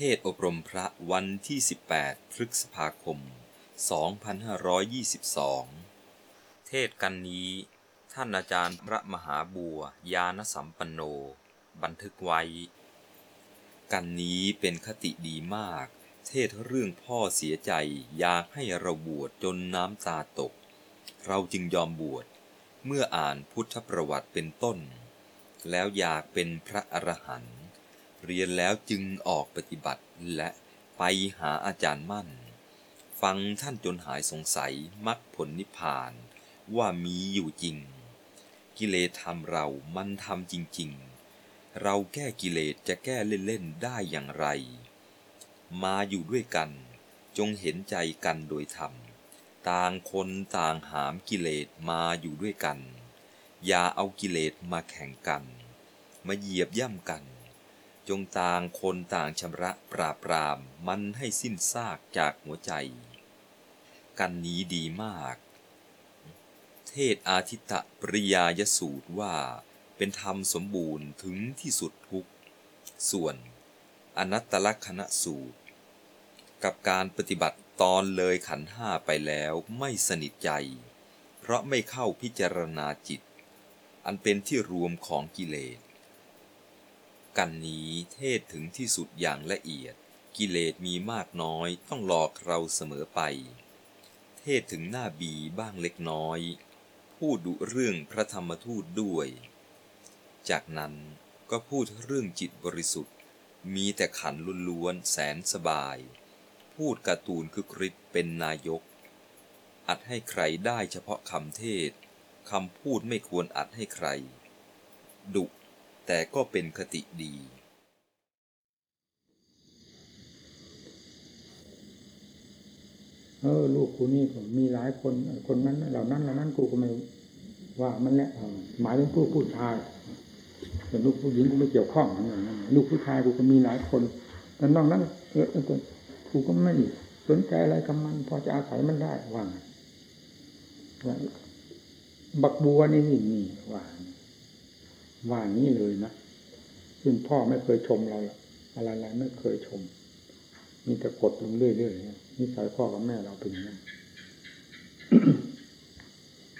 เทศอบรมพระวันที่ 18 พฤษภาคม 2522 เทศกันนี้ ท่านอาจารย์พระมหาบัวยานสัมปันโน บันทึกไว้ กันนี้เป็นคติดีมาก เทศเรื่องพ่อเสียใจอยากให้เราบวชจนน้ำตาตก เราจึงยอมบวช เมื่ออ่านพุทธประวัติเป็นต้น แล้วอยากเป็นพระอรหันต์ เรียนแล้วจึงออกปฏิบัติและไปหาอาจารย์มั่น ฟังท่านจนหายสงสัยมรรคผลนิพพานว่ามีอยู่จริง กิเลสทำเรามันทำจริง ๆ เราแก้กิเลสจะแก้เล่น ๆ ได้อย่างไร มาอยู่ด้วยกัน จงเห็นใจกันโดยธรรม ต่างคนต่างหามกิเลสมาอยู่ด้วยกัน อย่าเอากิเลสมาแข่งกัน มาเหยียบย่ำกัน จงต่างคนต่างชำระปราบปรามมันให้สิ้นซากจากหัวใจ กันนี้ดีมาก เทศอาทิตตปริยายสูตรว่าเป็นธรรมสมบูรณ์ถึงที่สุดทุกส่วนอนัตตลักษณสูตร กับการปฏิบัติตอนเลยขันห้าไปแล้วไม่สนิทใจ เพราะไม่เข้าพิจารณาจิต อันเป็นที่รวมของกิเลส กันนี้เทศถึงที่สุดอย่างละเอียด กิเลสมีมากน้อยต้องหลอกเราเสมอไป เทศถึงหน้าบีบ้างเล็กน้อย พูดดุเรื่องพระธรรมทูตด้วย จากนั้นก็พูดเรื่องจิตบริสุทธิ์ มีแต่ขันล้วนๆแสนสบาย พูดการ์ตูนคึกฤทธิ์เป็นนายก อัดให้ใครได้เฉพาะคำเทศคำพูดไม่ควรอัดให้ใคร ดุ แต่ก็เป็นคติดี เออลูกกูนี่ผมมีหลายคน คนนั้นเหล่านั้นเหล่านั้นกูก็ไม่ว่ามันแหละหมายถึงผู้ผู้ชายแต่ลูกผู้หญิงกูไม่เกี่ยวข้องอย่างนั้นลูกผู้ชายกูก็มีหลายคน แต่นอกนั้นเออกูก็ไม่สนใจอะไรกับมัน พอจะอาศัยมันได้ว่าว่าบักบัวนี่นี่นี่ว่า ว่านี้เลยนะซึ่งพ่อไม่เคยชมเราอะไรๆไม่เคยชม มีแต่กดลงเรื่อยๆนิสัยพ่อกับแม่เราเป็นอย่างนั้น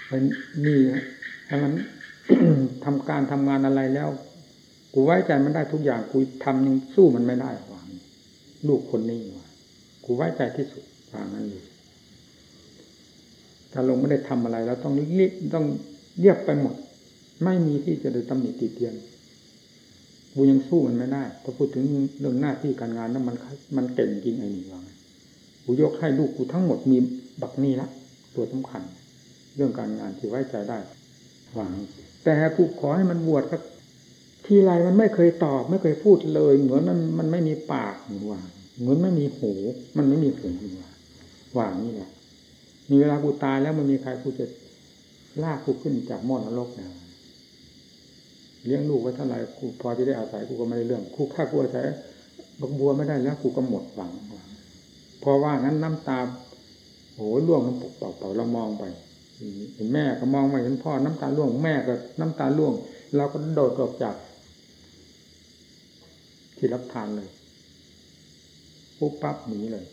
เป็นนี่ถ้ามันทำการทำงานอะไรแล้ว กูไว้ใจมันได้ทุกอย่างกูทำยังสู้มันไม่ได้หวังลูกคนนี้ว่ากูไว้ใจที่สุดวางนั้นเลยถ้าลงไม่ได้ทำอะไรแล้วต้องรีบต้องเรียบไปหมด ไม่มีที่จะได้ตำหนิติเตียนกูยังสู้มันไม่ได้พอพูดถึงเรื่องหน้าที่การงานนั้นมันมันเก่งจริงไอ้นี่ว่ากูยกให้ลูกกูทั้งหมดมีบักนี่ละตัวสำคัญ เรื่องการงานที่ไว้ใจได้หวังแต่กูขอให้มันบวชสักทีไรมันไม่เคยตอบ ไม่เคยพูดเลย เหมือนมันมันไม่มีปากว่าเหมือนไม่มีหู มันไม่มีหูว่าว่านี่แหละมีเวลากูตายแล้วมันมีใครกูจะลากกูขึ้นจากหม้อนรกนะ เลี้ยงลูกไว้เท่าไหร่กูพอจะได้อาศัยกูก็ไม่ได้เรื่องกูฆ่ากูอาศัยบักบัวไม่ได้แล้วกูก็หมดหวังพราะว่างั้นน้ำตาโอ้ล่วงน้ำปกเป่าเป่าเรามองไปเห็นแม่ก็มองไปเห็นพ่อน้ำตาล่วงแม่ก็น้ำตาล่วงเราก็โดดออกจากที่รับทานเลยปุ๊บปั๊บหนีเลย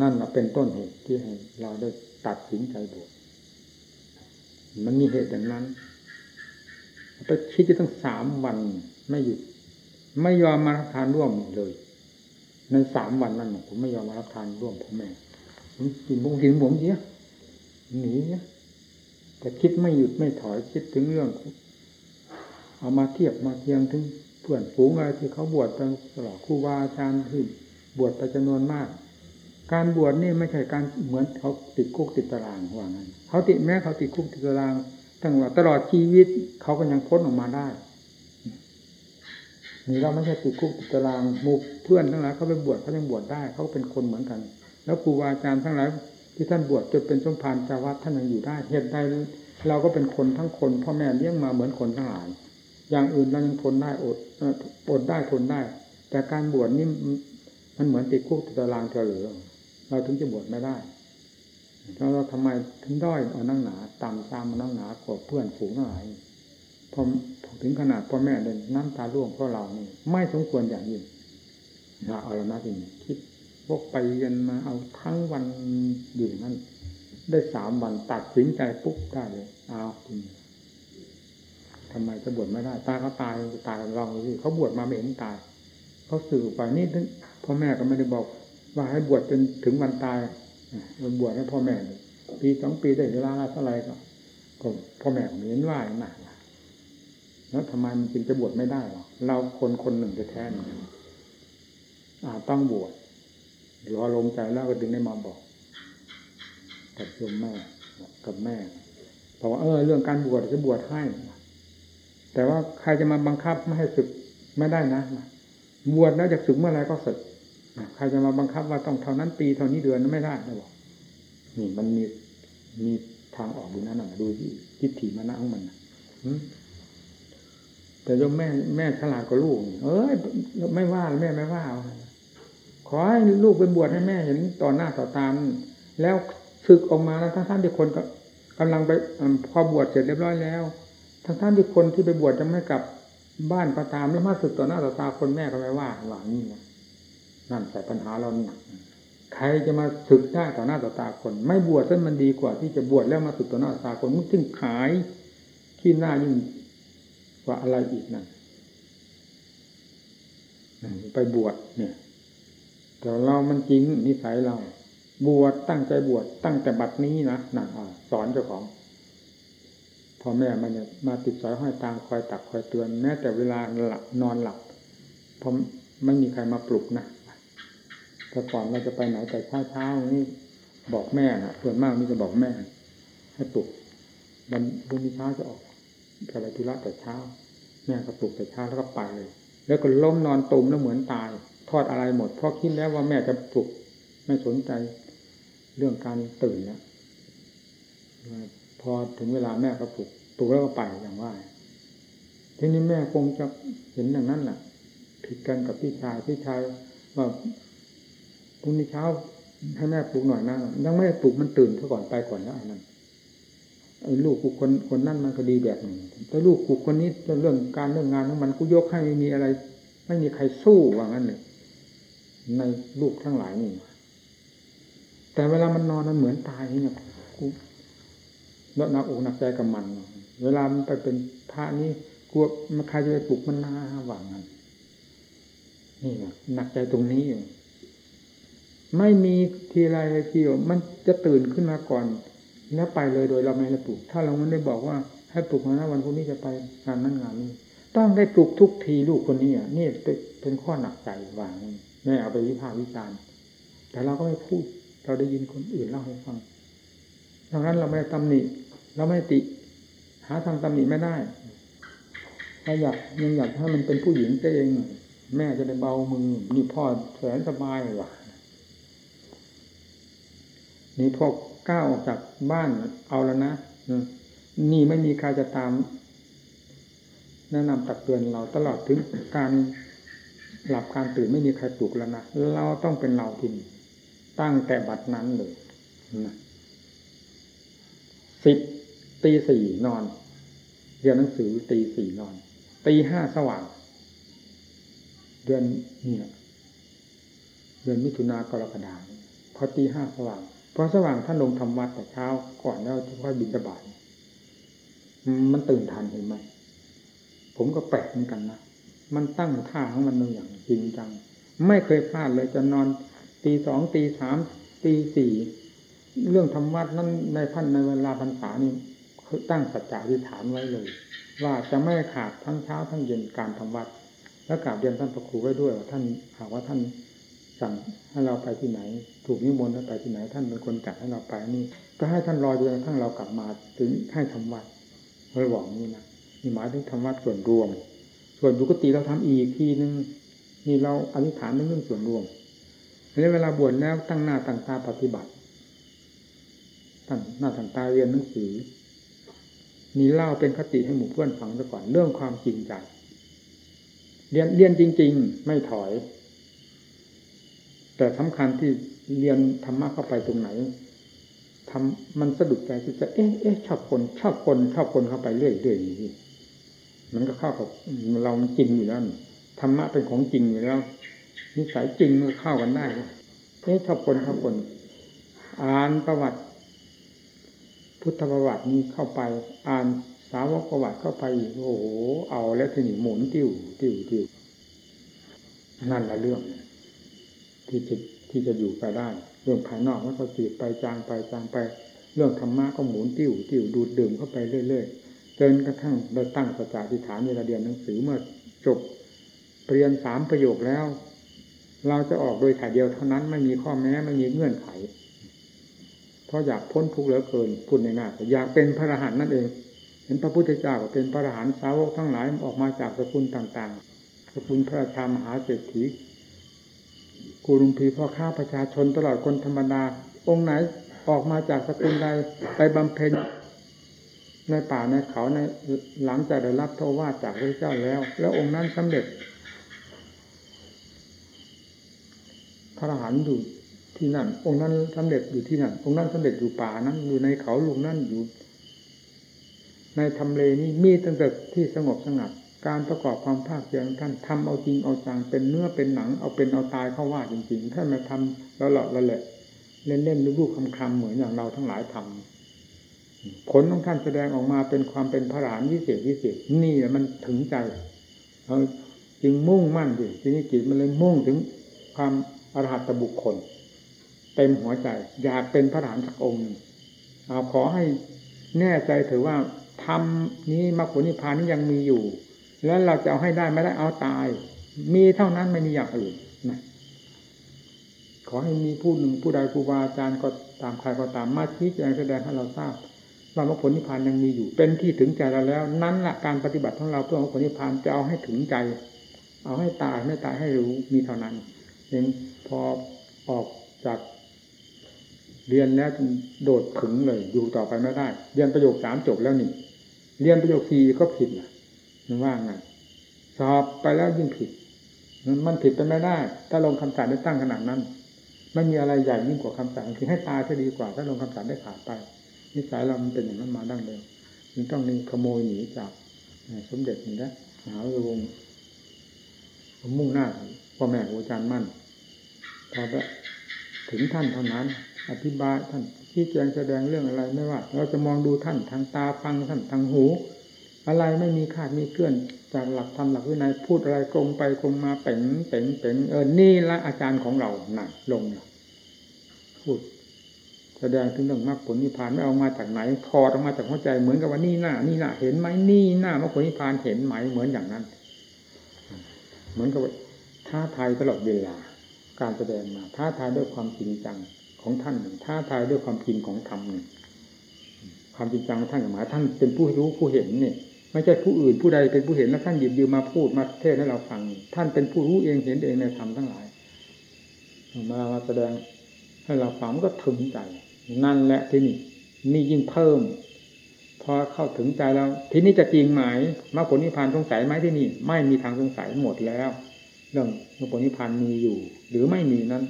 นั่นเป็นต้นเหตุที่ให้เราได้ตัดสินใจบวชมันมีเหตุอย่างนั้น ไปคิดจะตั้งสามวันไม่หยุด ไม่ยอมมารับทานร่วมเลย ในสามวันนั้นผมไม่ยอมมารับทานร่วมพ่อแม่ผมกินผมกินผมเสียหนีเนี่ยแต่คิดไม่หยุดไม่ถอยคิดถึงเรื่อง เอามาเทียบมาเทียงถึงเพื่อนฝูงอะไรที่เขาบวชเป็นตลอดครูบาอาจารย์ที่บวชไปจำนวนมาก การบวชนี่ไม่ใช่การเหมือนเขาติดคุกติดตารางว่างั้นเขาติดแม้เขาติดคุกติดตาราง ตั้งว่าตลอดชีวิตเขาก็ยังพ้นออกมาได้นี่เราไม่ใช่ติดคุกติดตารางมูเพื่อนทั้งหลายเขาไปบวชเขายังบวชได้เขาเป็นคนเหมือนกัน แล้วครูบาอาจารย์ทั้งหลายที่ท่านบวชจนเป็นสมภารจาวัดท่านยังอยู่ได้เหตุใดเราก็เป็นคนทั้งคนพ่อแม่เลี้ยงมาเหมือนคนทั้งหลาย อย่างอื่นเรายังทนได้อดอดได้ทนได้ แต่การบวชนี่มันเหมือนติดคุกติดตารางเฉลือเราถึงจะบวชไม่ได้ เราทำไมถึงด้อยเอานั่งหนาต่ำตามมานั่งหนากว่าเพื่อนฝูงทั้งหลายพอถึงขนาดพ่อแม่เดินน้ำตาร่วงเพราะเรานี่ไม่สมควรอย่างยิ่งนะเอาแล้วนะทีนี้คิดวกไปเรียนมาเอาทั้งวันอยู่นั้นได้สามวันตัดสินใจปุ๊บได้เลยเอาทีนี้ทำไมจะบวชไม่ได้ ตาเขาตายตายลองดูสิเขาบวชมาไม่เห็นตายเขาสื่อไปนี่พ่อแม่ก็ไม่ได้บอก ว่าให้บวชจนถึงวันตาย มันบวชให้พ่อแม่ปีสองปีได้เวลาเท่าไรก็ก็พ่อแม่ผมเห็นว่าอย่างนั้นแล้วทำไมมันจึงจะบวชไม่ได้หรอเราคนคนหนึ่งจะแท้ๆนี่อาต้องบวชรอลงใจแล้วก็ถึงได้มาบอกกับโยมแม่กับแม่บอกว่าเออ เรื่องการบวชจะบวชให้แต่ว่าใครจะมาบังคับไม่ให้ศึกไม่ได้นะบวชแล้วจะศึกเมื่อไรก็ศึก ใครจะมาบังคับว่าต้องเท่านั้นปีเท่านี้เดือนไม่ได้นะบอกนี่มันมีมีทางออกดูนั่นน่ะดูที่ทิฏฐิมานะของมันนะแต่ยมแม่แม่ฉลาดกว่าลูกเอ้ยไม่ว่าแม่ไม่ว่าขอให้ลูกไปบวชให้แม่เห็นต่อหน้าต่อตาแล้วศึกออกมาแล้วทั้งท่านที่คนก็กำลังไปพอบวชเสร็จเรียบร้อยแล้ว ทั้งท่านที่คนที่ไปบวชจะไม่กลับบ้านก็ตามแล้วมาศึกต่อหน้าต่อตาคนแม่ก็ไม่ว่าหวังนี่นะ นั่นแต่ปัญหาเราหนักใครจะมาศึกได้ต่อหน้าต่อตาคน ไม่บวชซะมันดีกว่า ที่จะบวชแล้วมาศึกต่อหน้าตาคนมันจึงขายขี้หน้ายิ่งกว่าอะไรอีกนั่นไปบวชเนี่ยแต่เรามันจริงนิสัยเรา บวชตั้งใจบวชตั้งแต่บัดนี้นะนั่นสอนเจ้าของพ่อแม่มันเนี่ยมาติดสอยห้อยตามคอยตักคอยเตือน แม้แต่เวลาหลับนอนหลับเพราะไม่มีใครมาปลุกนะ แต่ก่อนเราจะไปไหนแต่เช้าเช้านี่บอกแม่นะส่วนมากนี่จะบอกแม่ ให้ปลุกวันพรุ่งนี้เช้าจะออกจะไปธุระแต่เช้าแม่ก็ปลุกแต่เช้าแล้วก็ไปเลย แล้วก็ล้มนอนตุ่มแล้วเหมือนตาย ทอดอะไรหมดเพราะคิดแล้วว่าแม่จะปลุกไม่สนใจเรื่องการตื่นนะพอถึงเวลาแม่ก็ปลุกปลุกแล้วก็ไปอย่างว่าทีนี้แม่คงจะเห็นอย่างนั้นแหละผิดกันกับพี่ชายพี่ชายว่า รุ่งนี้เช้าให้แม่ปลุกหน่อยนะยังไม่ปลุกมันตื่นซะก่อนไปก่อนแล้วอันนั้นไอ้ลูกกูคนคนนั่นมันก็ดีแบบหนึ่งแต่ลูกกูคนนี้เรื่องการเรื่องงานของมันกูยกให้ไม่มีอะไร ไม่มีใครสู้ว่างั้นเลยในลูกทั้งหลายนี่แต่เวลามันนอนมันเหมือนตายเนี่ยกูแล้วนักอกหนักใจกับมัน เวลามันไปเป็นพระนี่กลัวมันใครจะไปปลุกมันหน้าหวังกันนี่นะหนักใจตรงนี้อยู่ ไม่มีทีไรทีเดียวมันจะตื่นขึ้นมาก่อน แล้วไปเลยโดยเราไม่ได้ปลุก ถ้าเราไม่ได้บอกว่าให้ปลุกมานะวันพรุ่งนี้จะไปงานนั้นงานนี้ ต้องได้ปลุกทุกทีลูกคนนี้อะนี่เป็นข้อหนักใจวางแม่เอาไปวิพากษ์วิจารณ์แต่เราก็ไม่พูด เราได้ยินคนอื่นเล่าให้ฟังดังนั้นเราไม่ตำหนิเราไม่ติ หาทางตำหนิไม่ได้ถ้าอยากยังอยากให้มันเป็นผู้หญิงตัวเอง แม่จะได้เบามือนี่พ่อแสนสบายว่ะ นี่พอก้าวออกจากบ้านเอาแล้วนะนี่ไม่มีใครจะตาม แนะนำตักเตือนเราตลอดถึงการหลับการตื่นไม่มีใครปลุกแล้วนะเราต้องเป็นเราทีนี้ตั้งแต่บัดนั้นเลยสิบตีสี่นอน เรียนหนังสือตีสี่นอน ตีห้าสว่าง เดือนนี่เดือนมิถุนากรกฎาคมพอตีห้าสว่าง พอสว่างท่านลงทำวัดแต่เช้าก่อนแล้วค่อยบินตบาทมันตื่นทันเห็นไหมผมก็แปลกเหมือนกันนะมันตั้งท่าของมันอย่างจริงจัง ไม่เคยพลาดเลยจะนอนตีสองตีสามตีสี่เรื่องธรรมะนั้นในท่านในเวลาพรรษานี่เตั้งสัจจะอธิฐานไว้เลย ว่าจะไม่ขาดทั้งเช้าทั้งเย็นการทำวัด แล้วกราบเรียนท่านพระครูไว้ด้วยว่าท่านหากว่าท่าน สั่งให้เราไปที่ไหน ถูกนิมนต์ให้ไปที่ไหน ท่านเป็นคนจัดให้เราไปนี่ ก็ให้ท่านรอจนกระทั่งเรากลับมาถึงให้ทำวัดเลยบอกนี่นะนี่หมายถึงทำวัดส่วนรวม ส่วนยุกติเราทำอีกทีนึงนี่เราอธิษฐานเรื่องส่วนรวมในเวลาบวชแล้วตั้งหน้าตั้งตาปฏิบัติตั้งหน้าตั้งตาเรียนหนังสือมีเล่าเป็นคติให้หมู่เพื่อนฟังซะก่อนเรื่องความจริงใจเรียนเรียนจริง ๆ ไม่ถอย แต่สำคัญที่เรียนธรรมะเข้าไปตรงไหนทำมันสะดุดใจที่จะเอ๊ะเอ๊ะชอบคนชอบคนชอบคนเข้าไปเรื่อยๆอย่างนี้มันก็เข้ากับเราจริงอยู่แล้วธรรมะเป็นของจริงอยู่แล้วนิสัยจริงมันเข้ากันได้นี่ชอบคนชอบคน อ่านประวัติ พุทธประวัตินี้เข้าไป อ่านสาวกประวัติเข้าไปโอ้โหเอาแล้วทีนี้หมุนติ้วติ้วติ้วนั่นละเรื่อง ที่จะที่จะอยู่ไปได้ เรื่องภายนอกมันก็จืดไปจางไปจางไป เรื่องธรรมะก็หมุนติ้วติ้วดูดดื่มเข้าไปเรื่อยๆจนกระทั่งได้ตั้งสัจจะอธิฐานเวลาเรียนหนังสือเมื่อจบเรียนสามประโยคแล้ว เราจะออกโดยถ่ายเดียวเท่านั้นไม่มีข้อแม้ไม่มีเงื่อนไข เพราะอยากพ้นทุกข์เหลือเกินพูดง่ายๆอยากเป็นพระอรหันต์นั่นเอง เห็นพระพุทธเจ้าก็เป็นพระอรหันต์สาวกทั้งหลายออกมาจากสกุลต่างๆสกุลพระราชามหาเศรษฐี กูรุงพีพ่อข้าประชาชนตลอดคนธรรมดา องค์ไหนออกมาจากสกุลใดไปบำเพ็ญในป่าในเขาในหลังจากได้รับโทวาจากพระเจ้าแล้ว แล้วองค์นั้นสำเร็จพระอรหันต์อยู่ที่นั่น องค์นั้นสำเร็จอยู่ที่นั่น องค์นั้นสำเร็จอยู่ป่านั้น อยู่ในเขาลุงนั่นอยู่ ในทำเลนี้มีตั้งแต่ที่สงบสงัด การประกอบความภาคเพียรท่านทำเอาจริงเอาจังเป็นเนื้อเป็นหนัง เอาเป็นเอาตายเข้าว่าจริงๆท่านมาทำแล้วหลอดละแหละเล่นเล่นลูกๆคำๆเหมือนอย่างเราทั้งหลายทำผลของท่านแสดงออกมาเป็นความเป็นพระหลานวิเศษวิเศษนี่แหละมันถึงใจเราจึงมุ่งมั่นดิทีนี้จิตมันเลยมุ่งถึงความอรหัตบุคคล เต็มหัวใจ อยากเป็นพระหลานสักองค์เอาขอให้แน่ใจถือว่าทำนี้มรรคผลนิพพานนี้ยังมีอยู่ แล้วเราจะเอาให้ได้ไม่ได้เอาตาย มีเท่านั้นไม่มีอย่างอื่นนะขอให้มีผู้หนึ่งผู้ใดครูบาอาจารย์ก็ตามใครก็ตามมาชี้แจงแสดงให้เราทราบ ว่ามรรคผลนิพพานยังมีอยู่ เป็นที่ถึงใจเราแล้ว นั่นแหละการปฏิบัติของเราเพื่อมรรคผลนิพพานจะเอาให้ถึงใจ เอาให้ตายไม่ตายให้รู้มีเท่านั้นเองพอออกจากเรียนแล้วโดดขึงเลยอยู่ต่อไปไม่ได้ เรียนประโยคสามจบแล้วนี่ เรียนประโยคสี่ก็ผิดนะ มันว่าไงสอบไปแล้วยิ่งผิด มันผิดไปไม่ได้ ถ้าลงคำสั่งได้ตั้งขนาดนั้น ไม่มีอะไรใหญ่ยิ่งกว่าคำสั่งคือให้ตายจะดีกว่า ถ้าลงคำสั่งได้ขาดไปนิสัยเรามันเป็นอย่างนั้นมาดั้งเดิมมันต้องมีขโมยหนีจากสมเด็จนี่นะหาลงมุ่งหน้าพ่อแม่ครูอาจารย์มั่นพอถึงท่านเท่านั้น อธิบายท่านที่แจงแสดงเรื่องอะไรไม่ว่า เราจะมองดูท่านทางตาฟังท่านทางหู อะไรไม่มีขาดมีเคลื่อนจากหลักธรรมหลักวินัยพูดอะไรตรงไปตรงมาเป่งเป่งเป่งเออนี่ละอาจารย์ของเราหนักลงพูดแสดงถึงเรื่องมรรคผลนิพพานไม่เอามาจากไหนถอดออกมาจากหัวใจเหมือนกับว่านี่หน้า นี่หน้าเห็นไหมนี่หน้ามรรคผลนิพพานเห็นไหมเหมือนอย่างนั้น เหมือนกับท้าทายตลอดเวลา การแสดงมาท้าทายด้วยความจริงจังของท่านหนึ่งท้าทายด้วยความจริงของธรรมหนึ่งความจริงจังของท่านหมายท่านเป็นผู้รู้ผู้เห็นเนี่ย ไม่ใช่ผู้อื่นผู้ใดเป็นผู้เห็นแล้วท่านหยิบยืมมาพูดมาเทศให้เราฟัง ท่านเป็นผู้รู้เองเห็นเองในธรรมทั้งหลายมามาแสดงให้เราฟังก็ถึงใจ นั่นแหละที่นี่นี่ยิ่งเพิ่ม พอเข้าถึงใจแล้วทีนี้จะจริงไหมมรรคผลนิพพานสงสัยไหมที่นี่ ไม่มีทางสงสัยหมดแล้ว เรื่องมรรคผลนิพพานมีอยู่ หรือไม่มีนั้น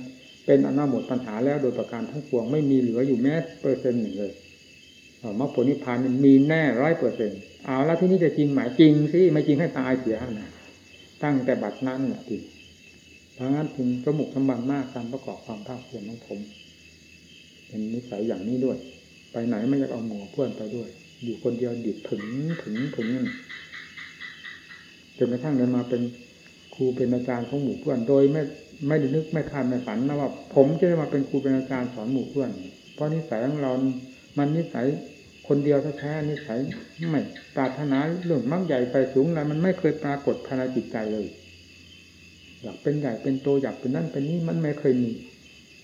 เป็นอนาหมดปัญหาแล้วโดยประการทั้งปวงไม่มีเหลืออยู่แม้เปอร์เซ็นต์หนึ่งเลย มรรคผลนิพพานมีแน่ร้อยเปอร์เซ็นต์เอาแล้วที่นี่จะจริงไหมจริงสิไม่จริงให้ตายเสียนะตั้งแต่บัดนั้นแหละทีเพราะงั้นถึงสมุกสมบันมากการประกอบความภาคเพียรของผมเป็นนิสัยอย่างนี้ด้วย ไปไหนไม่อยากเอาหมูเพื่อนไปด้วย อยู่คนเดียวดิบถึงถึงถึงจนกระทั่งเดินมาเป็นครูเป็นอาจารย์ของหมู่เพื่อนโดยไม่ไม่ได้นึกไม่คาดไม่ฝันนะว่า ผมจะได้มาเป็นครูเป็นอาจารย์สอนหมู่เพื่อน เพราะนิสัยของเรา มันนิสัยคนเดียวแท้ๆนิสัยไม่ปรารถนาเรื่องมั่งใหญ่ไปสูงอะไรมันไม่เคยปรากฏภายในจิตใจเลย อยากเป็นใหญ่เป็นโตอยากเป็นนั่นเป็นนี่มันไม่เคยมี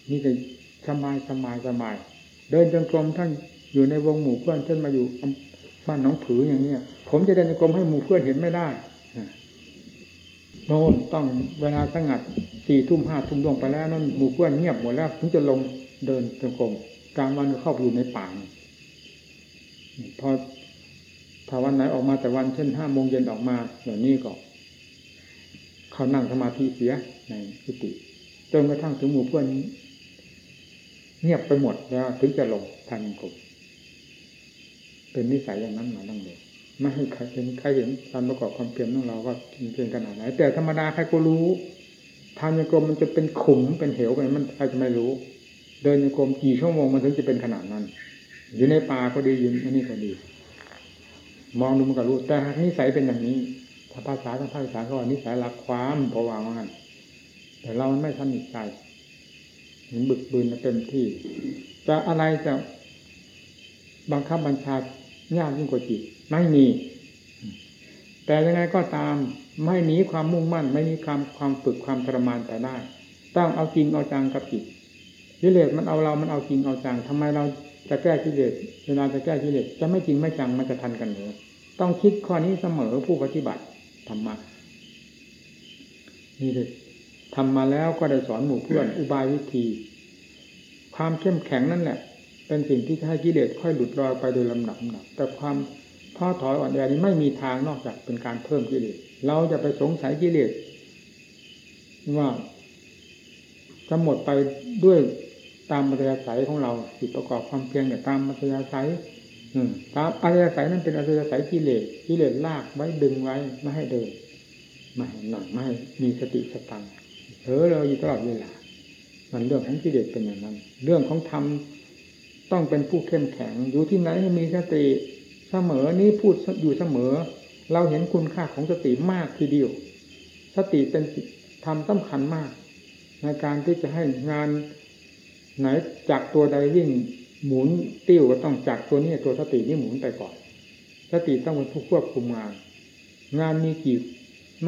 มีแต่สบายสบายสบาย เดินจงกรมท่านอยู่ในวงหมู่เพื่อนเช่นมาอยู่บ้านน้องผืออย่างเนี้ยผมจะเดินจงกรมให้หมู่เพื่อนเห็นไม่ได้โน่นต้องเวลาสงัดสี่ทุ่มห้าทุ่มลงไปแล้วนั่นหมู่เพื่อนเงียบหมดแล้วถึงจะลงเดินจงกรม กลางวันก็เข้าไปอยู่ในป่าพอถ้าวันไหนออกมาแต่วันเช่นห้าโมงเย็นออกมาอย่างนี้ก็ เขานั่งสมาธิเสียในกุฏิจนกระทั่งถึงหมู่เพื่อนเงียบไปหมดแล้วถึงจะลงทันกบเป็นนิสัยอย่างนั้นมาตั้งแต่ไม่ให้ใครเห็นใครเห็นการประกอบความเพียรของเราว่าเพียรขนาดไหนแต่ธรรมดาใครก็รู้ททางโยกรมมันจะเป็นขุมเป็นเหวไปมันใครจะไม่รู้ เดินโยกรมกี่ชั่วโมงมันถึงจะเป็นขนาดนั้น อยู่ในป่าก็ดีอยู่อันนี้ก็ดี มองดูมันก็รู้แต่นิสัยเป็นอย่างนี้ ถ้าภาษาทางภาคอีสานเขาว่านิสัยรักความเพราะว่ามันแต่เราไม่สนิทใจเห็นบึกบืนเต็มที่จะอะไรจะบังคับบัญชายากยิ่งกว่าจิตไม่มี แต่ยังไงก็ตามไม่หนีความมุ่งมั่น ไม่มีความความฝึกความทรมานแต่ได้ ต้องเอาจริงเอาจังกับจิต กิเลสมันเอาเรามันเอาจริงเอาจังทำไมเราจะแก้กิเลสเวลาจะแก้กิเลสจะไม่จริงไม่จังมันจะทันกันหรือต้องคิดข้อนี้เสมอผู้ปฏิบัติธรรมะนี่เลยทำมาแล้วก็ได้สอนหมู่เพื่อนอุบายวิธี ความเข้มแข็งนั่นแหละ เป็นสิ่งที่ให้กิเลสค่อยหลุดลอยไปโดยลำดับลำดับแต่ความท้อถอยอ่อนแอนี้ไม่มีทางนอกจากเป็นการเพิ่มกิเลสเราจะไปสงสัยกิเลสว่าจะหมดไปด้วย ตามมัธยาศัยของเราจิตประกอบความเพียรเนี่ยตามมัธยาศัยตามอัธยาศัยนั้นเป็นอัธยาศัยกิเลสกิเลสลากไว้ดึงไว้ไม่ให้เดินไม่ให้หนักไม่ให้มีสติสตังเผลอเราอยู่ตลอดเวลา มันเรื่องของกิเลสเป็นอย่างนั้น เรื่องของธรรมต้องเป็นผู้เข้มแข็ง อยู่ที่ไหนให้มีสติเสมอนี้พูดอยู่เสมอ เราเห็นคุณค่าของสติมากทีเดียว สติเป็นธรรมสำคัญมาก ในการที่จะให้งาน ไหนจากตัวใดยิ่งหมุนติ้วก็ต้องจากตัวนี้ตัวสตินี่หมุนไปก่อน สติต้องเป็นผู้ควบคุมงาน งานมีกี่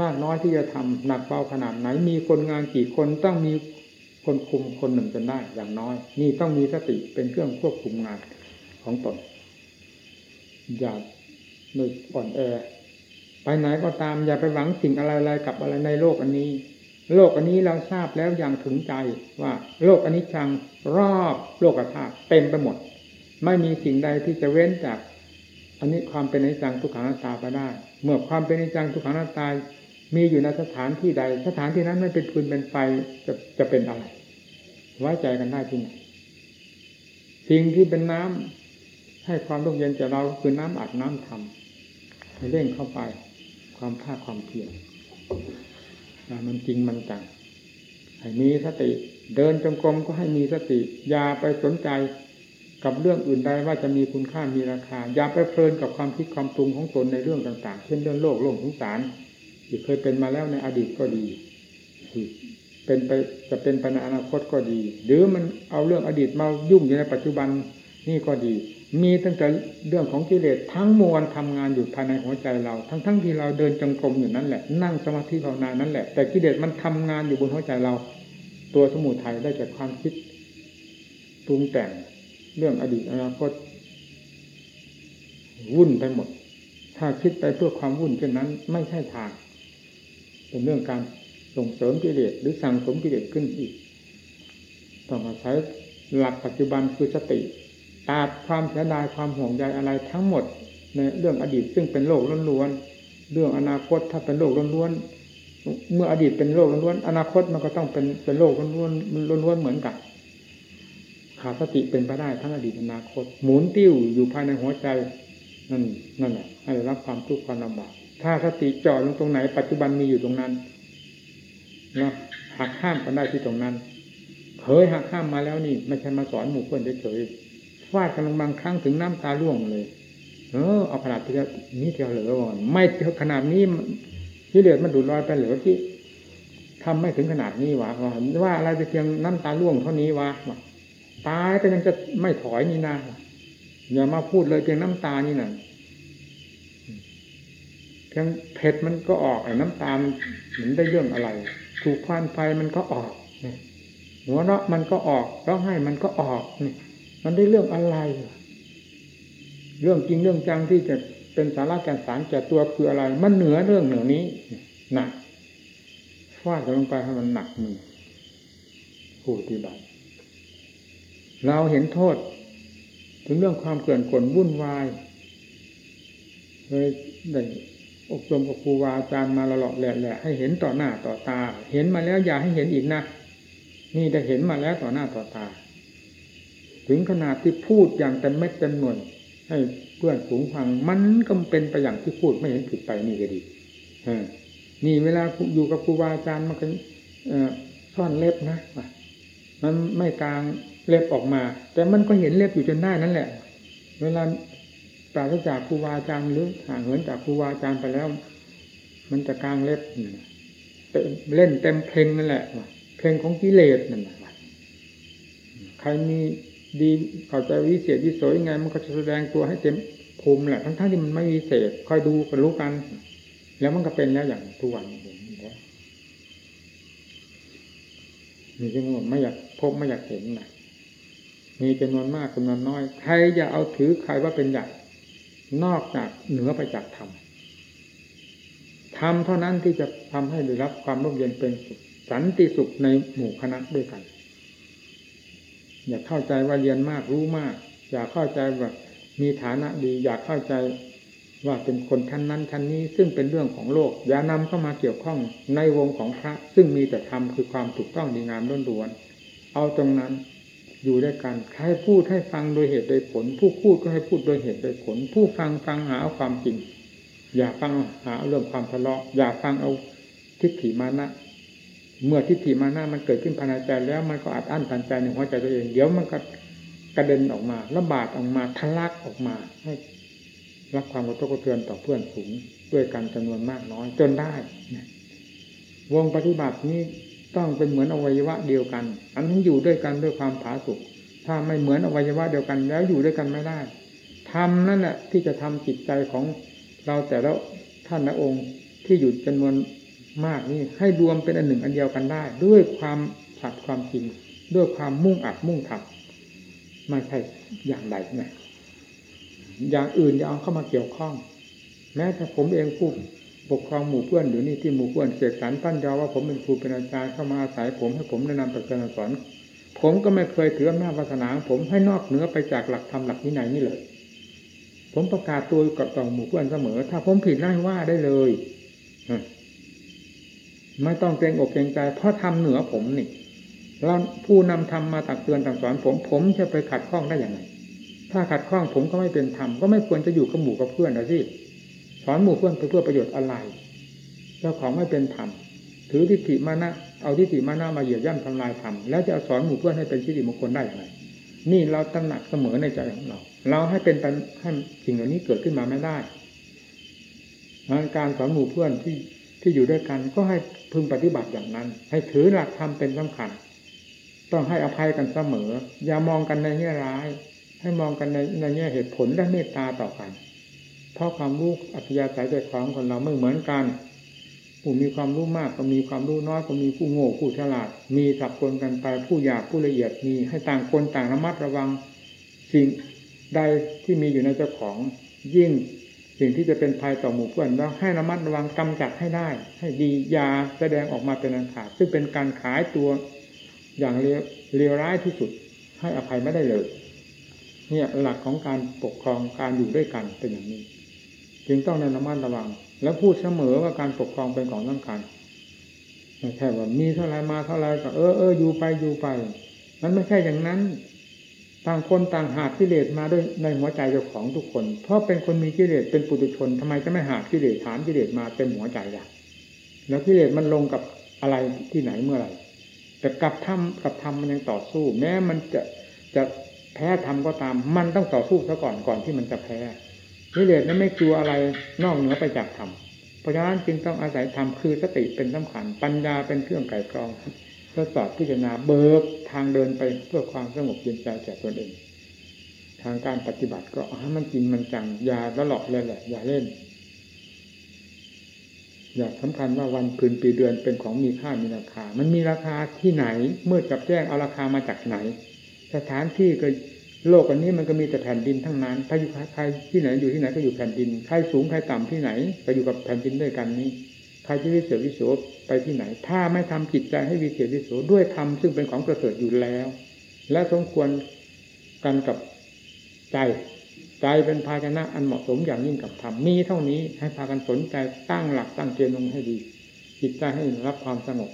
มากน้อยที่จะทำหนักเบาขนาดไหนมีคนงานกี่คนต้องมีคนคุมคนหนึ่งจนได้อย่างน้อย นี่ต้องมีสติเป็นเครื่องควบคุมงานของตนอย่าไม่อ่อนแอ ไปไหนก็ตามอย่าไปหวังสิ่งอะไรๆกับอะไรในโลกอันนี้ โลกอันนี้เราทราบแล้วอย่างถึงใจว่า โลกอันนี้จังรอบโลกธาตุเต็มไปหมด ไม่มีสิ่งใดที่จะเว้นจาก อันนี้ความเป็นอนิจจังทุกขังนัตตาไปได้ เมื่อความเป็นอนิจจังทุกขังนัตตามีอยู่ในสถานที่ใด สถานที่นั้นไม่เป็นฟืนเป็นไฟจะจะเป็นอะไร ไว้ใจกันได้ที่ไหนสิ่งที่เป็นน้ำให้ความร่มเย็นแก่เราคือน้ำอัดน้ำทำให้เร่งเข้าไป ความภาคความเพียร มันจริงมันจังให้มีสติ เดินจงกรมก็ให้มีสติ อย่าไปสนใจกับเรื่องอื่นใดว่าจะมีคุณค่ามีราคา อย่าไปเพลินกับความคิดความปรุงของตนในเรื่องต่าง ๆ เช่นเรื่องโลกโลกสงสารที่เคยเป็นมาแล้วในอดีตก็ดีที่เป็นไปจะเป็นไปในอนาคตก็ดี หรือมันเอาเรื่องอดีตมายุ่งอยู่ในปัจจุบันนี่ก็ดี มีตั้งแต่เรื่องของกิเลสทั้งมวลทำงานอยู่ภายในหัวใจเรา ทั้งๆทที่เราเดินจงกรมอยู่นั่นแหละ นั่งสมาธิภาวนานั่นแหละ แต่กิเลสมันทำงานอยู่บนหัวใจเรา ตัวสมุทัยได้จากความคิดปรุงแต่งเรื่องอดีตอนาคตวุ่นไปหมด ถ้าคิดไปเพื่อความวุ่นเช่นนั้น ไม่ใช่ทาง เป็นเรื่องการส่งเสริมกิเลสหรือสั่งสมกิเลสขึ้นอีก ต้องอาศัยหลักปัจจุบันคือสติ ตัดความเสียดายความห่วงใยอะไรทั้งหมด ในเรื่องอดีตซึ่งเป็นโลกล้วนๆเรื่องอนาคตถ้าเป็นโลกล้วนๆเมื่ออดีตเป็นโลกล้วนๆอนาคตมันก็ต้องเป็นเป็นโลกล้วนๆล้วนๆเหมือนกันขาดสติเป็นไปได้ทั้งอดีตอนาคต หมุนติ้วอยู่ภายในหัวใจนั่นนั่นแหละให้รับความทุกข์ความลำบากถ้าสติจ่อลงตรงไหน ปัจจุบันมีอยู่ตรงนั้นนะหักห้ามกันได้ที่ตรงนั้นเคยหักห้ามมาแล้วนี่ไม่ใช่มาสอนหมู่เพื่อนเฉยๆ ฟาดกันลงบางครั้งถึงน้ำตาร่วงเลย เออเอาขนาดที่นี้เทียวเหลือก่อนไม่ขนาดนี้ที่เหลือมันดูดลอยไปเหลือที่ทำไม่ถึงขนาดนี้วะว่าอะไรจะเพียงน้ำตาร่วงเท่านี้วะตายก็ยังจะไม่ถอยนี่นะอย่ามาพูดเลยเพียงน้ำตานี่น่ะเพียงเผ็ดมันก็ออกไอ้น้ำตาลเหมือนได้เรื่องอะไร ถูกควันไฟมันก็ออกหัวเราะมันก็ออกร้องไห้มันก็ออกนี่ มันได้เรื่องอะไร เรื่องจริงเรื่องจังที่จะเป็นสาระแก่นสารแก่ตัวคืออะไร มันเหนือเรื่องเหนือนี้หนักฟาดลงไปให้มันหนักมือผู้ปฏิบัติเราเห็นโทษ ถึงเรื่องความเกลื่อนกลนวุ่นวายเคยได้อบรมกับครูบาอาจารย์มาละหล่อแหละให้เห็นต่อหน้าต่อตา เห็นมาแล้วอย่าให้เห็นอีกนะนี่ได้เห็นมาแล้วต่อหน้าต่อตา ถึงขนาดที่พูดอย่างเต็มเม็ดเต็มหน่วยให้เพื่อนฝูงฟังมันก็เป็นไปอย่างที่พูดไม่เห็นผิดไปนี่ก็ดีนี่เวลาอยู่กับครูบาอาจารย์มันก็ซ่อนเล็บนะมันไม่กลางเล็บออกมา แต่มันก็เห็นเล็บอยู่จนได้นั่นแหละ เวลาปราศจากครูบาอาจารย์หรือห่างเหินจากครูบาอาจารย์ไปแล้ว มันจะกลางเล็บเล่นเต็มเพลงนั่นแหละเพลงของกิเลสนั่นแหละใครมี ดีเข้าใจวิเศษวิโสยังไง มันก็จะแสดงตัวให้เต็มภูมิแหละทั้งๆที่มันไม่มีเศษคอยดูกันรู้กัน แล้วมันก็เป็นแล้วอย่างทุกวันมีจำนวนไม่อยากพบไม่อยากเห็นนะมีจำนวนมากจำนวนน้อยใครอย่าเอาถือใครว่าเป็นใหญ่นอกจากเหนือไปจากธรรมธรรมเท่านั้นที่จะทำให้ได้รับความร่มเย็นเป็นสุขสันติสุขในหมู่คณะด้วยกัน อย่าเข้าใจว่าเรียนมากรู้มาก อย่าเข้าใจว่ามีฐานะดี อย่าเข้าใจว่าเป็นคนชั้นนั้นชั้นนี้ซึ่งเป็นเรื่องของโลก อย่านำเข้ามาเกี่ยวข้องในวงของพระ ซึ่งมีแต่ธรรมคือความถูกต้องดีงามล้วนๆเอาตรงนั้นอยู่ด้วยกันใครพูดให้ฟังโดยเหตุโดยผล ผู้พูดก็ให้พูดโดยเหตุโดยผล ผู้ฟังฟังหาเอาความจริง อย่าฟังหาเรื่องความทะเลาะอย่าฟังเอาทิฏฐิมานะ เมื่อทิฏฐิมานะมันเกิดขึ้นภายในใจแล้วมันก็อัดอั้นตันใจในหัวใจตัวเอง เดี๋ยวมันก็กระเด็นออกมาระบาดออกมาทะลักออกมาให้รับความกระทบกระเทือนต่อเพื่อนฝูงด้วยกันจำนวนมากน้อยจนได้วงปฏิบัตินี้ต้องเป็นเหมือนอวัยวะเดียวกัน อันนี้อยู่ด้วยกันด้วยความผาสุกถ้าไม่เหมือนอวัยวะเดียวกันแล้วอยู่ด้วยกันไม่ได้ทำนั่นแหละที่จะทำจิตใจของเราแต่และท่านละองค์ที่อยู่จำนวน มากนี่ให้รวมเป็นอันหนึ่งอันเดียวกันได้ ด้วยความสัตย์ความจริง ด้วยความมุ่งอัดมุ่งทำไม่ใช่อย่างใดนะอย่างอื่นจะเอาเข้ามาเกี่ยวข้อง แม้แต่ผมเองผู้ปกครองหมู่เพื่อนอยู่นี่ที่หมู่เพื่อนเสกสรรปั้นยาว่าผมเป็นครูเป็นอาจารย์เข้ามาอาศัยผมให้ผมแนะนำปฏิบัติสอนผมก็ไม่เคยถืออำนาจวาสนาของผมให้นอกเหนือไปจากหลักธรรมหลักวินัยนี่เลย ผมประกาศตัวกับต่อหมู่เพื่อนเสมอ ถ้าผมผิดไล่ว่าได้เลย ไม่ต้องเกรงอกเกรงใจเพราะทำเหนือผมนี่แล้วผู้นำธรรมมาตักเตือนตักสอนผม ผมจะไปขัดข้องได้อย่างไรถ้าขัดข้องผมก็ไม่เป็นธรรมก็ไม่ควรจะอยู่กับหมู่กับเพื่อนนะสิสอนหมู่เพื่อนไปเพื่อประโยชน์อะไรเจ้าของไม่เป็นธรรมถือทิฏฐิมานะเอาทิฏฐิมานะมาเหยียบย่ำทำลายธรรมแล้วจะสอนหมู่เพื่อนให้เป็นทิฏฐิมงคลได้อย่างไรนี่เราตระหนักเสมอในใจของเรา เราให้เป็นให้สิ่งเหล่านี้เกิดขึ้นมาไม่ได้การสอนหมู่เพื่อนที่ ที่อยู่ด้วยกันก็ให้พึงปฏิบัติอย่างนั้น ให้ถือหลักธรรมเป็นสำคัญ ต้องให้อภัยกันเสมอ อย่ามองกันในแง่ร้าย ให้มองกันในในแง่เหตุผลและเมตตาต่อกัน เพราะความรู้อัธยาศัยใจของคนเราไม่เหมือนกัน ผู้มีความรู้มากก็มีความรู้น้อยก็มีผู้โง่ผู้ฉลาด มีสับคนกันไปผู้หยาบผู้ละเอียดมีให้ต่างคนต่างระมัดระวังสิ่งใดที่มีอยู่ในเจ้าของยิ่ง สิ่งที่จะเป็นภัยต่อหมู่เพื่อนแล้วให้ระมัดระวังกำจัดให้ได้ ให้ดียาแสดงออกมาเป็นอันขาดซึ่งเป็นการขายตัวอย่างเลวร้ายที่สุด ให้อภัยไม่ได้เลย เนี่ยหลักของการปกครองการอยู่ด้วยกันเป็นอย่างนี้ จึงต้องในระมัดระวัง แล้วพูดเสมอว่าการปกครองเป็นของสำคัญไม่ใช่ว่ามีเท่าไรมาเท่าไรก็เออเอออยู่ไปอยู่ไป มันไม่ใช่อย่างนั้น ต่างคนต่างหากิเลสมาด้วยในหัวใจเจ้าของทุกคน เพราะเป็นคนมีกิเลสเป็นปุถุชนทำไมจะไม่หากิเลสฐานกิเลสมาเต็มหัวใจล่ะแล้วกิเลสมันลงกับอะไรที่ไหนเมื่อไหร่แต่กับธรรมกับธรรมมันยังต่อสู้ แม้มันจะจะแพ้ธรรมก็ตาม มันต้องต่อสู้ซะก่อนก่อนที่มันจะแพ้กิเลสนั้นไม่กลัวอะไรนอกเหนือไปจากธรรมเพราะฉะนั้นจึงต้องอาศัยธรรมคือสติเป็นสำคัญ ปัญญาเป็นเครื่องไก่กรอง ทดสอบพิจารณาเบิกทางเดินไปเพื่อความสงบเย็นใจแก่ตนเอง ทางการปฏิบัติก็ให้มันจริงมันจังอย่าละหลอกเลยแหละ อย่าเล่น อย่าสำคัญว่าวันคืนปีเดือนเป็นของมีค่ามีราคา มันมีราคาที่ไหนเมื่อจับแจ้งเอาราคามาจากไหน สถานที่ก็โลกอันนี้มันก็มีแต่แผ่นดินทั้งนั้น ถ้าอยู่ใครที่ไหนอยู่ที่ไหนก็อยู่แผ่นดิน ใครสูงใครต่ำที่ไหน ก็อยู่กับแผ่นดินด้วยกันนี้ ใครที่วิเศษวิโส ไปที่ไหน ถ้าไม่ทำจิตใจให้วิเศษวิโสด้วยธรรมซึ่งเป็นของประเสริฐอยู่แล้ว และสมควรกันกับใจใจเป็นภาชนะอันเหมาะสมอย่างยิ่งกับธรรมมีเท่านี้ให้พากันสนใจตั้งหลักตั้งเกณฑ์ลงให้ดี จิตใจให้รับความสงบ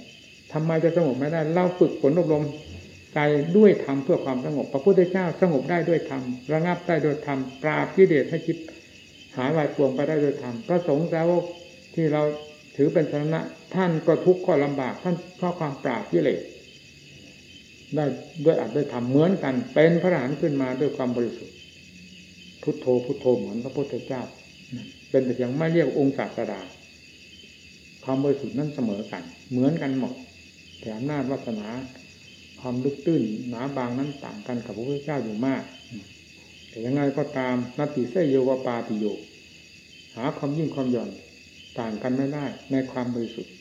ทำไมจะสงบไม่ได้เราฝึกฝนอบรมใจด้วยธรรมเพื่อความสงบ พระพุทธเจ้าสงบได้ด้วยธรรมระงับได้ด้วยธรรมปราบกิเลสให้จิตหายวายปวงไปได้ด้วยธรรมพระสงฆ์แล้วที่เรา ถือเป็นสาระท่านก็ทุกข์ก็ลำบากท่านเพราะความปราบกิเลสได้ด้วยอัดด้วยทำเหมือนกัน เป็นพระอรหันต์ขึ้นมาด้วยความบริสุทธิ์ พุทโธพุทโธเหมือนพระพุทธเจ้า เป็นแต่ยังไม่เรียกองค์ศาสดา ความบริสุทธิ์นั้นเสมอกัน เหมือนกันหมดแต่อำนาจวาสนาความลึกตื้นหนาบางนั้นต่างกันกับพระพุทธเจ้าอยู่มาก แต่ยังไงก็ตามนาติเสยโยวปาติโย หาความยิ่งความหย่อน ต่างกันไม่ได้ในความบริสุทธิ์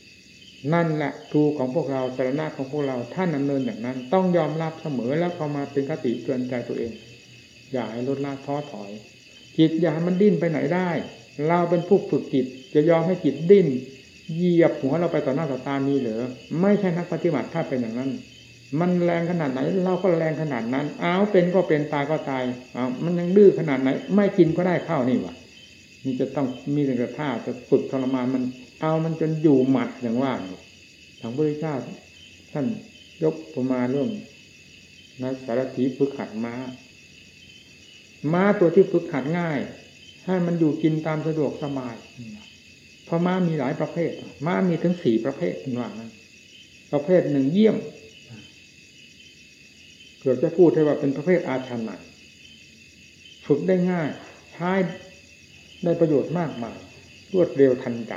นั่นแหละครูของพวกเราสารณะของพวกเราท่านดำเนินอย่างนั้น ต้องยอมรับเสมอแล้วพอมาเป็นคติเตือนใจตัวเอง อย่าให้ลดละท้อถอยจิตอย่าให้มันดิ้นไปไหนได้ เราเป็นผู้ฝึกจิต จะยอมให้จิตดิ้นเหยียบหัวเราไปต่อหน้าต่อตามีเหรือไม่ใช่นักปฏิบัติถ้าเป็นอย่างนั้น มันแรงขนาดไหน เราก็แรงขนาดนั้นเอาเป็นก็เป็นตายก็ตายเอามันยังดื้อขนาดไหน ไม่กินก็ได้ข้าวนี่วะ นี่จะต้องมีแต่ท่าจะฝึกทรมานมันเอามันจนอยู่หมัดอย่างว่าทางพระเจ้าท่านยกประมาณเรื่องนักสารถีฝึกขัดม้า ม้าตัวที่ฝึกขัดง่าย ให้มันอยู่กินตามสะดวกสบาย เพราะม้ามีหลายประเภท ม้ามีถึงสี่ประเภทนว่านั้นประเภทหนึ่งเยี่ยม เกือบจะพูดได้ว่าเป็นประเภทอาชันไหนฝึกได้ง่ายใช้ ได้ประโยชน์มากมาย รวดเร็วทันใจ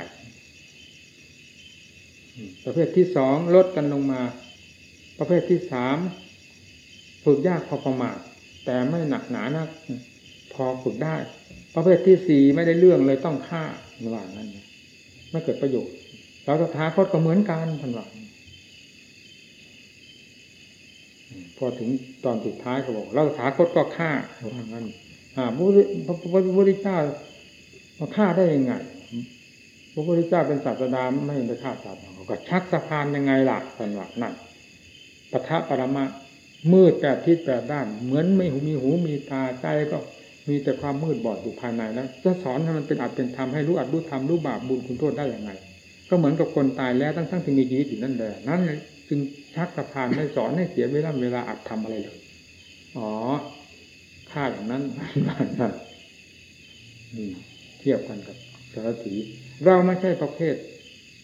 ประเภทที่สองลดกันลงมา ประเภทที่สามฝึกยากพอประมาณแต่ไม่หนักหนานัก พอฝึกได้ ประเภทที่สี่ไม่ได้เรื่องเลยต้องฆ่าระหว่างนั้นไม่เกิดประโยชน์เราสถาคตก็เหมือนกันทันว่าพอถึงตอนสุดท้ายก็บอกเราสถาคตก็ฆ่าว่างั้นอาพระพุทธเจ้า มาฆ่าได้ยังไงพระพุทธเจ้าเป็นศาสดาไม่ได้ฆ่าสัตว์ก็ชักสะพานยังไงล่ะทันว่านั่นปะทะปรมะมืดแปดทิศแปดด้าน เหมือนไม่มีหูมีตาใจก็มีแต่ความมืดบอดอยู่ภายในแล้วจะสอนให้มันเป็นอัดเป็นธรรมให้รู้อัดรู้ธรรมรู้บาปบุญคุณโทษได้อย่างไง ก็เหมือนกับคนตายแล้วทั้งทั้งที่มีชีวิตอยู่นั่นแหละนั่นจึงชักสะพานไม่สอนให้เสียเวลาเวลาอัดทำอะไรเลยอ๋อค่าอย่างนั้นนั่นนี่ ทียบกันกับสารถีเราไม่ใช่ประเภท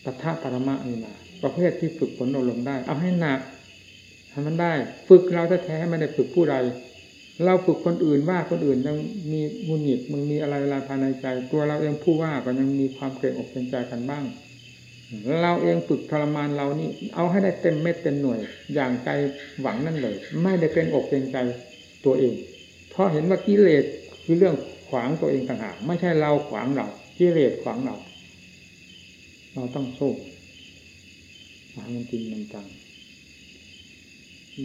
ปัทภปรมะนี่นะประเภทที่ฝึกฝนอบรมได้ เอาให้หนักทำมันได้ ฝึกเราแท้ๆไม่ได้ฝึกผู้ใดเราฝึกคนอื่นว่าคนอื่นยังมีมุนหงิดมันมีอะไรอะไรภายในใจ ตัวเราเองผู้ว่าก็ยังมีความเกรงอกเกรงใจกันบ้าง เราเองฝึกทรมานเรานี่ เอาให้ได้เต็มเม็ดเต็มหน่วย อย่างใจหวังนั่นเลย ไม่ได้เป็นอกเกรงใจตัวเอง เพราะเห็นว่ากิเลสคือเรื่อง ขวางตัวเองต่างหากไม่ใช่เราขวางเรากิเลสขวางเรา เราต้องสู้หามันจริงมันจัง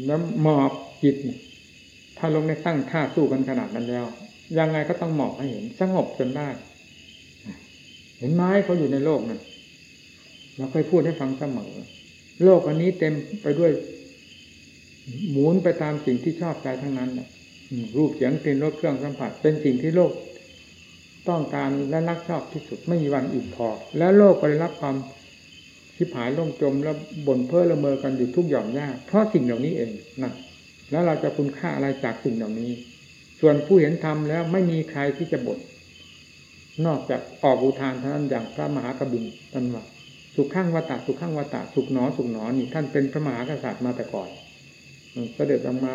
แล้วหมอบจิต ถ้าลงในตั้งท่าสู้กันขนาดนั้นแล้ว ยังไงก็ต้องหมอบให้เห็น สงบจนได้ เห็นไหมเขาอยู่ในโลกนั้นเราเคยพูดให้ฟังเสมอ โลกอันนี้เต็มไปด้วย หมุนไปตามสิ่งที่ชอบใจทั้งนั้น รูปเสียงกลิ่นรสเครื่องสัมผัส เป็นสิ่งที่โลก ต้องการและรักชอบที่สุดไม่มีวันอิ่มพอ แล้วโลกก็ได้รับความชิบหายล่มจมแล้วบ่นเพ้อละเมอกันอยู่ทุกหย่อมหญ้าเพราะสิ่งเหล่านี้เองนะแล้วเราจะคุณค่าอะไรจากสิ่งเหล่านี้ ส่วนผู้เห็นธรรมแล้วไม่มีใครที่จะบ่นนอกจากออกอุทานเท่านั้นอย่างพระมหากบินท่านว่าสุขข้างวัตตะสุขข้างวัตตะสุขหนอสุขหนอนี่ท่านเป็นพระมหากษัตริย์มาแต่ก่อนเสด็จออกมา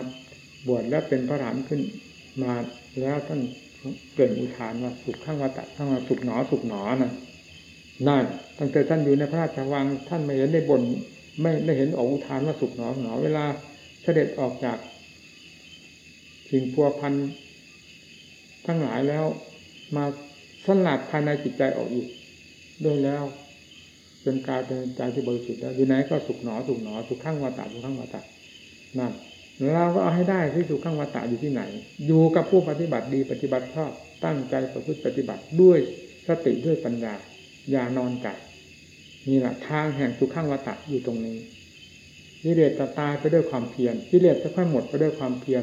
บวชแล้วเป็นพระฐานขึ้น มาแล้วท่านเปล่งอุทานว่าสุขข้างวัตตะข้างวาสุขหนอสุขหนอนะนั่นตั้งแต่ท่านอยู่ในพระราชวังท่านไม่เห็นได้บนไม่ได้เห็นออกอุทานว่าสุขหนอหนอเวลาเสด็จออกจากสิ่งพัวพันทั้งหลายแล้วมาสลัดภายในจิตใจออกอีกด้วยแล้วเป็นกายเป็นใจที่บริสุทธิ์แล้วอยู่ไหนก็สุขหนอสุขหนอสุขข้างวัตะสุขข้างวัตะนั่น เราก็เอาให้ได้ที่สุขข้งวัตะอยู่ที่ไหน อยู่กับผู้ปฏิบัติดีปฏิบัติชอบตั้งใจประพฤติปฏิบัติด้วยสติด้วยปัญญา อย่านอนใจนี่แหละทางแห่งสุขข้งวัตะอยู่ตรงนี้กิเลสจะตายไปด้วยความเพียรกิเลสจะค่อยหมดไปด้วยความเพียร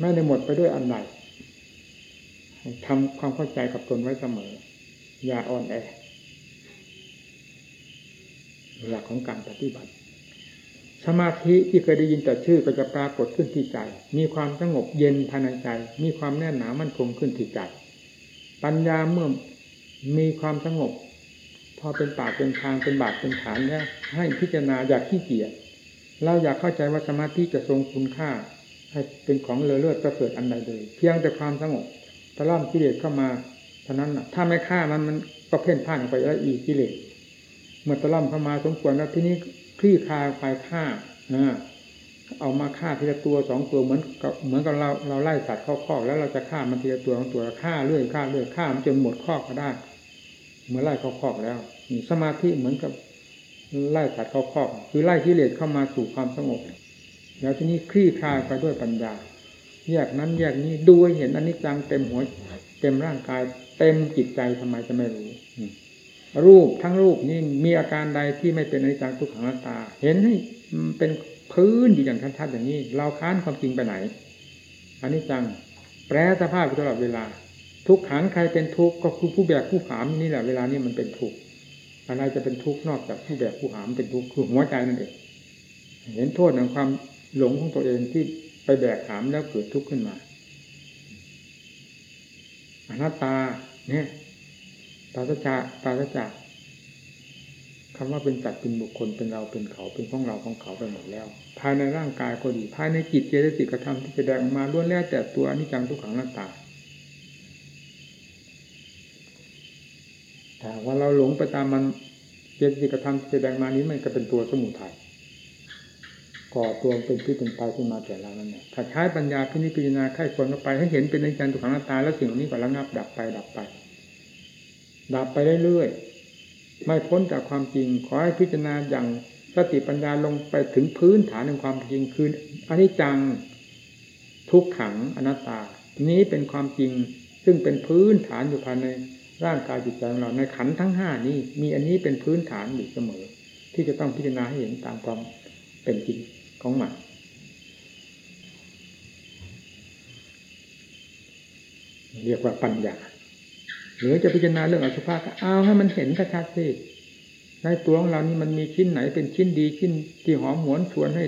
ไม่ได้หมดไปด้วยอันใดทำความเข้าใจกับตนไว้เสมอ อย่าอ่อนแอหลักของการปฏิบัติ สมาธิที่เคยได้ยินแต่ชื่อก็จะปรากฏขึ้นที่ใจ มีความสงบเย็นภายในใจ มีความแน่นหนามั่นคงขึ้นที่ใจ ปัญญาเมื่อมีความสงบ พอเป็นปากเป็นทางเป็นบาทเป็นฐานแล้วให้พิจารณาอยากขี้เกียจเราอยากเข้าใจว่าสมาธิจะทรงคุณค่า ให้เป็นของเลอเลิศประเสริฐอันใดเลย เพียงแต่ความสงบตะล่อมกิเลสเข้ามาเท่านั้นนะถ้าไม่ฆ่ามันมันก็เพ่นพ่านไปแล้วอีกกิเลสเมื่อตะล่อมเข้ามาสมควรแล้วที่นี้ คลี่คลายไปฆ่าเอามาฆ่าทีละตัวสองตัวเหมือนกับเหมือนกับเราเราไล่สัตว์เข้าคอกแล้วเราจะฆ่ามันทีละตัวสองตัวฆ่าเรื่อยฆ่าเรื่อยฆ่ามันจนหมดคอกก็ได้เมื่อไล่เข้าคอกแล้วสมาธิเหมือนกับไล่สัตว์เข้าคอก คือไล่กิเลสเข้ามาสู่ความสงบแล้วที่นี้คลี่คลายไปด้วยปัญญาแยกนั้นแยกนี้ดูให้เห็นอันิจจังเต็มหัวเต็มร่างกาย เต็มจิตใจทำไมจะไม่รู้ รูปทั้งรูปนี้มีอาการใดที่ไม่เป็นอนิจจังทุกขังนัตตา เห็นให้เป็นพื้นอยู่อย่างชัดๆอย่างนี้ เราค้านความจริงไปไหนอนิจจังแปรสภาพตลอดเวลา ทุกขังใครเป็นทุกข์ก็คือผู้แบกผู้หามนี่แหละเวลานี้มันเป็นทุกข์อะไรจะเป็นทุกข์นอกจากผู้แบกผู้หามเป็นทุกข์คือหัวใจนั่นเองเห็นโทษของความหลงของตัวเองที่ไปแบกหามแล้วเกิดทุกข์ขึ้นมาอนัตตาเนี่ย ตาสจะตาสจะคำว่าเป็นจัดเป็นบุคคลเป็นเราเป็นเขาเป็นของเราของเขาไปหมดแล้ว ภายในร่างกายก็ดี ภายในจิตเจตสิกธรรมที่แสดงมาล้วนแล้วแต่ตัวอนิจจังทุกขังอนัตตาแต่ว่าเราหลงไปตามมันเจตสิกธรรมที่แสดงมานี้มันก็เป็นตัวสมุทัยก่อตัวเป็นพิษเป็นภัยขึ้นมาแก่เรานั่นแหละถ้าใช้ปัญญาพินิจพิจารณาไข้ควรเข้าไปให้เห็นเป็นอนิจจังทุกขังอนัตตาแล้วสิ่งนี้ก็ระงับดับไปดับไป ดับไปเรื่อยๆไม่พ้นจากความจริง ขอให้พิจารณาอย่างสติปัญญาลงไปถึงพื้นฐานของความจริงคืออนิจจังทุกขังอนัตตา นี้เป็นความจริงซึ่งเป็นพื้นฐานอยู่ภายในร่างกายจิตใจของเราในขันธ์ทั้งห้านี้ มีอันนี้เป็นพื้นฐานอยู่เสมอ ที่จะต้องพิจารณาให้เห็นตามความเป็นจริงของมันเรียกว่าปัญญา หรือจะพิจารณาเรื่องอสุภะก็เอาให้มันเห็นชัดๆสิในตัวของเรานี่มันมีชิ้นไหนเป็นชิ้นดีชิ้นที่หอมหวนชวนให้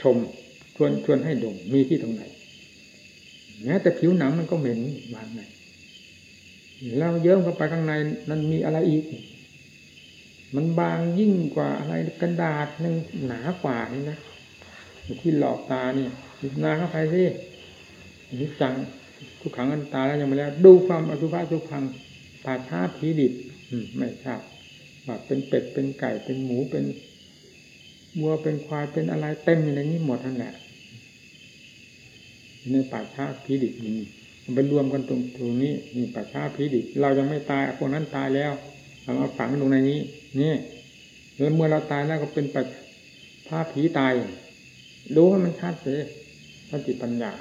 ชมชวนชวนให้ดมมีที่ตรงไหนแม้แต่ผิวหนังมันก็เหม็นวางไงแล้วเยิ้มเข้าไปข้างในนั้นมีอะไรอีก มันบางยิ่งกว่าอะไรกระดาษนึงหนากว่านี่นะที่หลอกตาเนี่ยพิจารณาเข้าไปสินิจัง ทุกขังอันตาแล้วยังไม่แล้ว ดูความอสุภะทุกขังป่าช้าผีดิบไม่ทราบว่าเป็นเป็ดเป็นไก่เป็นหมูเป็นวัวเป็นควายเป็นอะไรเต็มอยู่ในนี้หมดทั้งแหละในป่าช้าผีดิบนี่มันไปรวมกันตรงตรงนี้นี่ป่าช้าผีดิบเรายังไม่ตายพวกนั้นตายแล้วเราเอาฝังลงในนี้ นี่แล้วเมื่อเราตายแล้วก็เป็นป่าช้าผีตายดูให้มันชัดเลยสติปัญญา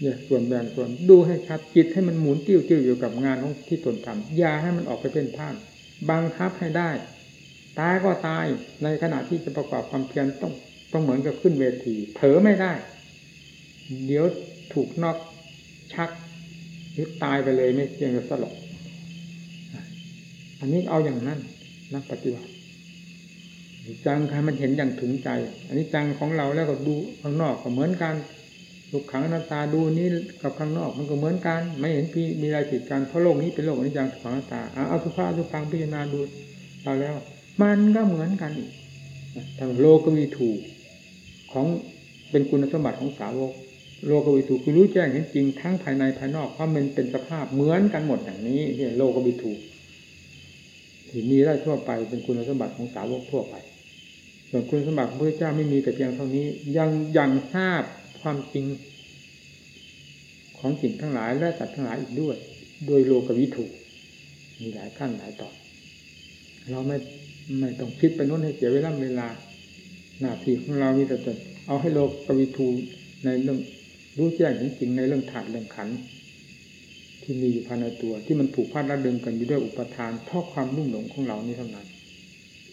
เนี่ยส่วนแบ่งส่วนดูให้ชัดจิตให้มันหมุนติ้วติ้วอยู่กับงานของที่ตนทำอย่าให้มันออกไปเป็นท่านบังคับให้ได้ ตายก็ตายในขณะที่จะประกอบความเพียรต้องต้องเหมือนกับขึ้นเวที เผลอไม่ได้ เดี๋ยวถูกนอกชักหรือตายไปเลยไม่เพียงแต่สลบอันนี้เอาอย่างนั้นนักปฏิบัติจังใครมันเห็นอย่างถึงใจ อันนี้จังของเราแล้วก็ดูข้างนอกก็เหมือนกัน ทุกขังหน้าตาดูนี้กับข้างนอกมันก็เหมือนกัน ไม่เห็นพี่มีอะไรติดกันเพราะโลกนี้เป็นโลกอนิจจังทุกขังหน้าตาเอาสุภาพสุฟังพิจารณาดูเราแล้ว มันก็เหมือนกันอีกทางโลกวีถูของเป็นคุณสมบัติของสาวก โลกวิถูคือรู้แจ้งเห็นจริงทั้งภายในภายนอกเพรามันเป็นสภาพเหมือนกันหมดอย่างนี้เนี่ยโลกวิถูที่มีได้ทั่วไปเป็นคุณสมบัติของสาวกทั่วไป ส่วนคุณสมบัติของพระเจ้าไม่มีแต่เพียงเท่านี้ ยังยังทราบ ความจริง ของสิ่งทั้งหลายและสัตว์ทั้งหลายอีกด้วย โดยโลกวิถูมีหลายขั้นหลายตอนเราไม่ไม่ต้องคิดไปโน้นให้เสียเวลาเวลา หน้าที่ของเรามีแต่จะเอาให้โลกวิถูในเรื่องรู้แจ้งจริงในเรื่องถาดเรื่องขันที่มีอยู่ภายในตัว ที่มันผูกพันระดึงกันอยู่ด้วยอุปทานเพราะความรุ่มหลงของเรานี้เท่านั้น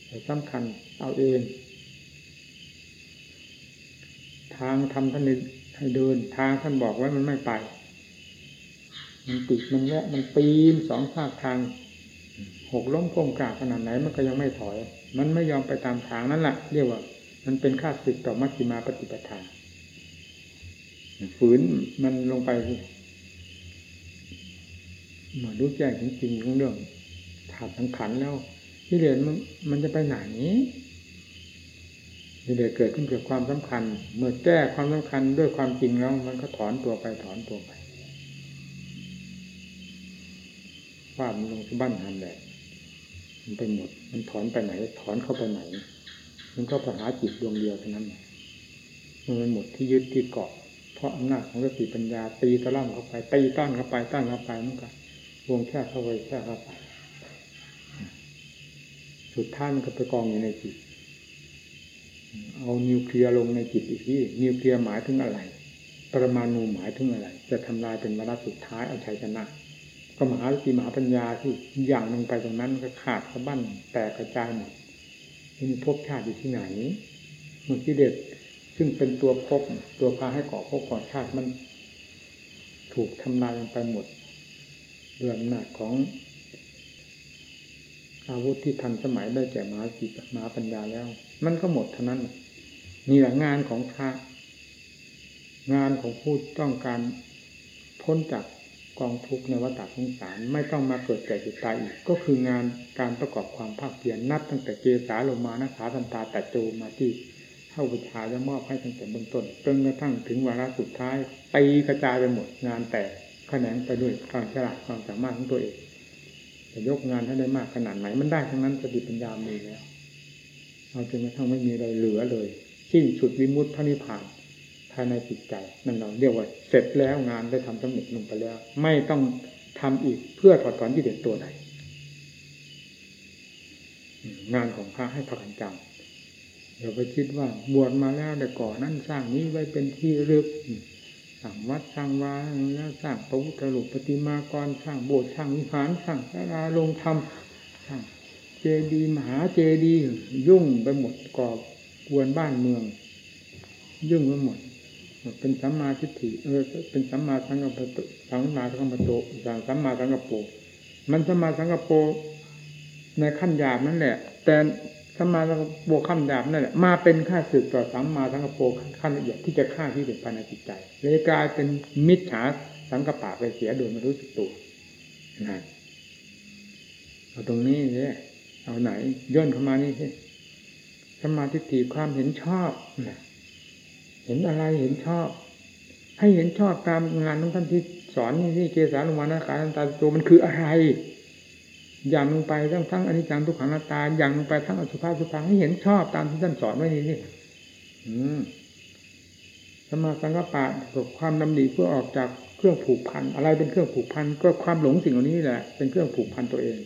แต่สำคัญเอาเอง ทางทำท่านให้เดิน ทางท่านบอกไว้มันไม่ไป มันติดมันแวะมันปีนสองภาคทางหกล้มก้มกาบขนาดไหนมันก็ยังไม่ถอย มันไม่ยอมไปตามทางนั่นแหละเรียกว่า มันเป็นค่าศึกต่อมัชฌิมาปฏิปทาฝืนมันลงไปเหมือนรู้แจ้งจริงๆของเรื่องธาตุสังขารแล้วกิเลสมันมันจะไปไหน กิเลสเกิดขึ้นเกิดความสำคัญ เมื่อแก้ความสำคัญด้วยความจริงแล้ว มันก็ถอนตัวไปถอนตัวไปฟาดมันลงที่บ้านหันแหละมันไปหมด มันถอนไปไหน ถอนเข้าไปไหน มันก็ปัญหาจิตดวงเดียวเท่านั้นมันหมดที่ยึดที่เกาะ เพราะอำนาจของสติปัญญาตีตะล่ำเข้าไปตีต้านเข้าไปต้านเข้าไปมันก็วงแค่เข้าไปแค่เข้าไปสุดท้ายมันก็ไปกองอยู่ในจิต เอานิวเคลียร์ลงในจิตอีกที่นิวเคลียร์หมายถึงอะไร ปรมาณูหมายถึงอะไร จะทำลายเป็นวาระสุดท้ายเอาชัยชนะก็มหาสติมหาปัญญาที่อย่างลงไปตรงนั้นก็ขาดสะบั้นแตกกระจายหมดมีภพชาติอยู่ที่ไหนมันกิเลสซึ่งเป็นตัวภพตัวพาให้ก่อภพก่อชาติมัน ถูกทำลายลงไปหมดด้วยอำนาจของ อาวุธที่ทันสมัยได้แก่มหาจิตมหาปัญญาแล้ว มันก็หมดเท่านั้นนี่แหละงานของพระ งานของผู้ต้องการพ้นจากกองทุกข์ในวัฏสงสารไม่ต้องมาเกิดแก่จิตตายอีกก็คืองานการประกอบความภาคเพียรนับตั้งแต่เกสาลงมานะขาทันตาแต่โจมาที่เข้าบูชาจะมอบให้ตั้งแต่เบื้องต้นจนกระทั่งถึงวาระสุดท้ายตีกระจายไปหมดงานแต่แขนงไปด้วยความฉลาดความสามารถของตัวเอง จะยกงานให้ได้มากขนาดไหน มันได้ทั้งนั้นสติปัญญามีแล้วเอาจนกระทั่งไม่มีอะไรเหลือเลย สิ้นสุดวิมุตติพระนิพพานภายในจิตใจนั่นเราเรียกว่าเสร็จแล้วงานได้ทำสำเร็จลงไปแล้ว ไม่ต้องทำอีกเพื่อถอดถอนกิเลสตัวใดงานของพระให้พระกันจำอย่าไปคิดว่าบวชมาแล้วแต่ก่อนนั่นสร้างนี้ไว้เป็นที่รึก สร้างวัดสร้างวาแล้วสร้างพระพุทธรูปปฏิมากรสร้างโบสถ์สร้างวิหารสร้างศาลาลงธรรมสร้างเจดีย์มหาเจดีย์ยุ่งไปหมดก่อกวนบ้านเมือง ยุ่งไปหมดเป็นสัมมาทิฏฐิเออเป็นสัมมาสังกัปปะสัมมาสังกัปโตสังสัมมาสังกัปโปมันสัมมาสังกัปโปในขั้นหยาบนั่นแหละ แต่ สัมมาสังกปโปขั้นหยาบนั่นแหละมาเป็นค่าศึกต่อสัมมาสังกปโปขั้นละเอียดที่จะฆ่าที่เด็ดภายในจิตใจเลยกลายเป็นมิจฉาสังกปะไปเสียโดยไม่รู้สึกตัวนะเอาตรงนี้เนี่ยเอาไหนย่นเข้ามานี่สิสมาธิฏฐิความเห็นชอบนะเห็นอะไรเห็นชอบ ให้เห็นชอบตามงานของท่านที่สอนนี่ที่เกสาลงมานะการตาตัวมันคืออะไร อย่างลงไปทั้งทั้งอนิจจังทุกขังนาตาอย่างลงไปทั้งอสุภาพสุพังให้เห็นชอบตามที่ท่านสอนไว้นี่นี่สมาสังกปะกับความดำริเพื่อออกจากเครื่องผูกพัน อะไรเป็นเครื่องผูกพัน ก็ความหลงสิ่งเหล่านี้แหละ เป็นเครื่องผูกพันตัวเอง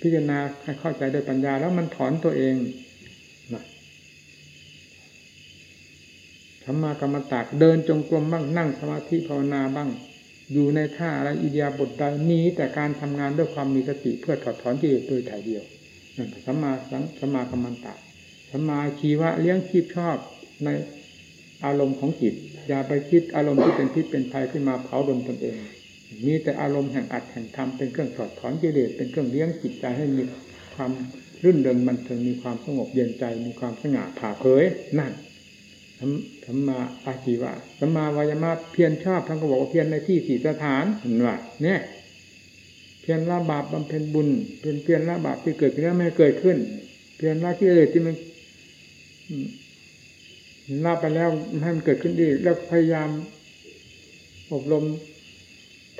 พิจารณาให้เข้าใจโดยปัญญาแล้วมันถอนตัวเองธรรมากรรมตากเดินจงกรมบ้างนั่งสมาธิภาวนาบ้าง อยู่ในท่าอะไรอิเดียบทใดมีแต่การทำงานด้วยความมีสติเพื่อถอดถอนกิเลสโดยถ่ายเดียวนั่นสัมมาสัสัมมากรรมตาสัมมาชีวะเลี้ยงชีพชอบในอารมณ์ของจิตอย่าไปคิดอารมณ์ที่เป็นพิษเป็นภัยขึ้นมาเผาดมตนเองมีแต่อารมณ์แห่งอัดแห่งธรรมเป็นเครื่องถอดถอนกิเลสเป็นเครื่องเลี้ยงจิตใจให้มีความรื่นเริงบันเทิงมีความสงบเย็นใจมีความสง่าผ่าเผยนั่น สัมมาอาชีวะสัมมาวายามะเพียรชอบท่านก็บอกว่าเพียรในที่สี่สถานเห็นว่าเนี่ยเพียรละบาปบำเพ็ญบุญเพียรเพียรละบาปที่เกิดขึ้นแล้วไม่เกิดขึ้น เพียรละกิเลสที่มันละไปแล้วให้มันเกิดขึ้นดีแล้วพยายามอบรม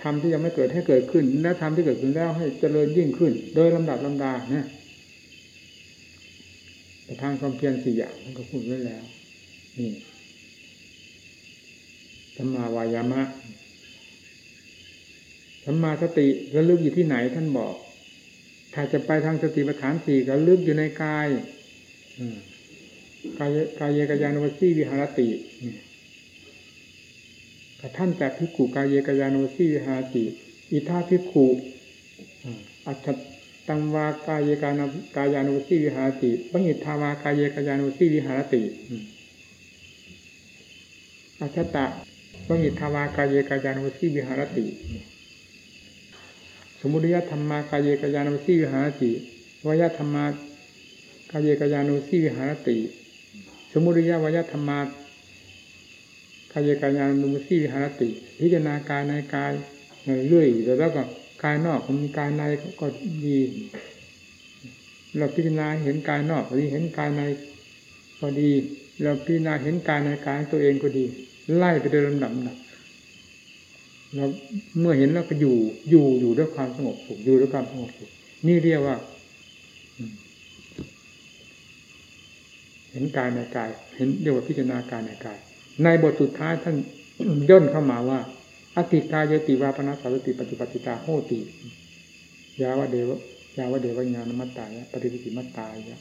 ทำที่ยังไม่เกิดให้เกิดขึ้น และทำที่เกิดขึ้นแล้วให้เจริญยิ่งขึ้น โดยลำดับลำดาเนี่ยทางความเพียรสี่อย่างท่านก็พูดไว้แล้ว นี่สัมมาวายามะสัมมาสติระลึกอยู่ที่ไหนท่านบอก ถ้าจะไปทางสติปัฏฐานสี่ก็ลึกอยู่ในกายกายกายกายานุวัสีวิหารติถ้าท่านแต่พิกุกายกายานุวัสีวิหารติ อิทาพิกุอัจตังวากายกานกายานุวัสีวิหารติปัญญิทาวากายกายานุวัสีวิหารติอั จตะปัญญิทาวากายเกายานุสีวิหารติ สมุทยธรรมากายเกายานุสีวิหารติวยธรรมากายเกายานุสีวิหารติ สมุทยวยธรรมากายเกายานุสีวิหารติ พิจารณากายในกายเรื่อยแล้วก็กายนอกมีกายในก็ดีเราพิจารณาเห็นกายนอกพอดีเห็นกายในพอดี เราพิจารณาเห็นกายในกายตัวเองก็ดี ไล่ไปโดยลำดับดับเราเมื่อเห็นแล้วก็อยู่อยู่อยู่ด้วยความสงบสุขอยู่ด้วยความสงบสุขนี่เรียกว่า เห็นกายในกาย เห็นเรียกว่าพิจารณากายในกาย ในบทสุดท้ายท่านย่นเข้ามาว่าอติกายติวาปนาสารติปฏิปติตาโหติยาวะเดวะยาวะเดวะญาณมัตตายะปฏิปติมัตตายะ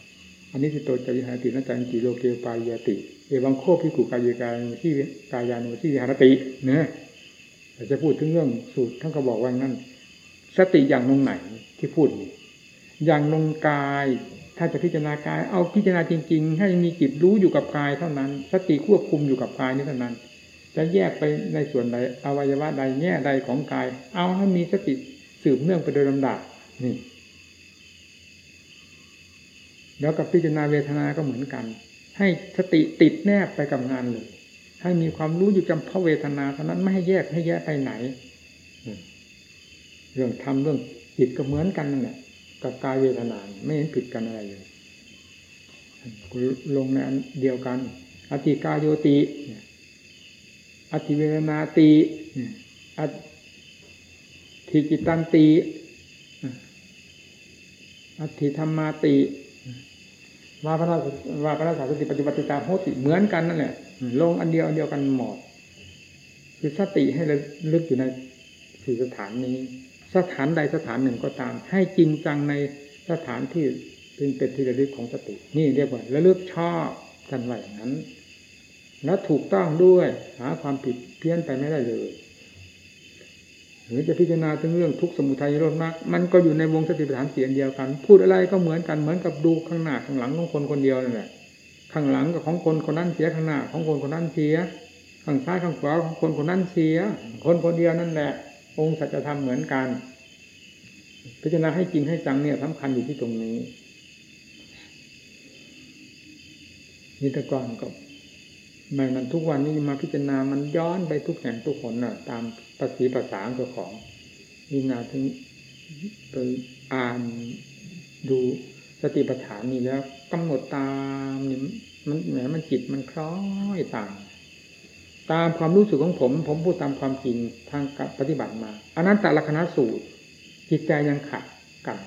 อันนี้สิโตจวิหารตินัจจังกิโลเกปายติ เอวังโคพิกุกายกายที่กายานุที่วิหารติเนะแต่จะพูดถึงเรื่องสูตรท่านก็บอกว่านั่นสติอย่างลงไหนที่พูดนี่อย่างลงกาย ถ้าจะพิจารณากาย เอาพิจารณาจริง ๆ ให้มีจิตรู้อยู่กับกายเท่านั้น สติควบคุมอยู่กับกายนี้เท่านั้น จะแยกไปในส่วนใดอวัยวะใดแง่ใดของกาย เอาให้มีสติสืบเนื่องไปโดยลำดับนี่ แล้วกับพิจารณาเวทนาก็เหมือนกัน ให้สติติดแนบไปกับงานเลยให้มีความรู้อยู่จำเพาะเวทนาเท่านั้นไม่ให้แยกให้แยกไปไหน เรื่องทำเรื่องจิตก็เหมือนกันนั่นแหละกับกายเวทนา ไม่เห็นผิดกันอะไรเลยลงในอันเดียวกันอธิกายโยติอธิเวทนาติอธิจิตันติอธิธรรมาติ วาพระวาพระสาสติปฏิบัติตาโหติเหมือนกันนั่นแหละลงอันเดียวอันเดียวกันหมดคือสติให้ลึกอยู่ในสี่สถานนี้ สถานใดสถานหนึ่งก็ตาม ให้จริงจังในสถานที่เป็นเป็นที่ระลึกของสติ นี่เรียกว่าระลึกชอบกันไว้อย่างนั้น และถูกต้องด้วยหาความผิดเพี้ยนไปไม่ได้เลย หรือจะพิจารณาถึงเรื่องทุกสมุทัยโลดมากมันก็อยู่ในวงสติปัฏฐานเสียงเดียวกัน พูดอะไรก็เหมือนกันเหมือนกับดูข้างหน้าข้างหลังของคนคนเดียวนั่นแหละข้างหลังกับของคนคนนั้นเสียข้างหน้าของคนคนนั้นเสียข้างซ้ายข้างขวาของคนคนนั้นเสีย คนคนเดียวนั่นแหละ องค์สัจธรรมเหมือนกัน พิจารณาให้จริงให้จังเนี่ยสำคัญอยู่ที่ตรงนี้นี่แต่ก่อนก็ ไม่มันทุกวันนี้มาพิจารณามันย้อนไปทุกแห่งทุกคนน่ะ ตามภาษีภาษาเจ้าของนี่นาถึงไปอ่านดูสติปัฏฐานนี่แล้วกำหนดตามนี่มันแหมมันจิตมันคล้อยตามตามความรู้สึกของผม ผมพูดตามความจริงทางปฏิบัติมาอันนั้นแต่ละคณะสูตร จิตใจยังขัดกัน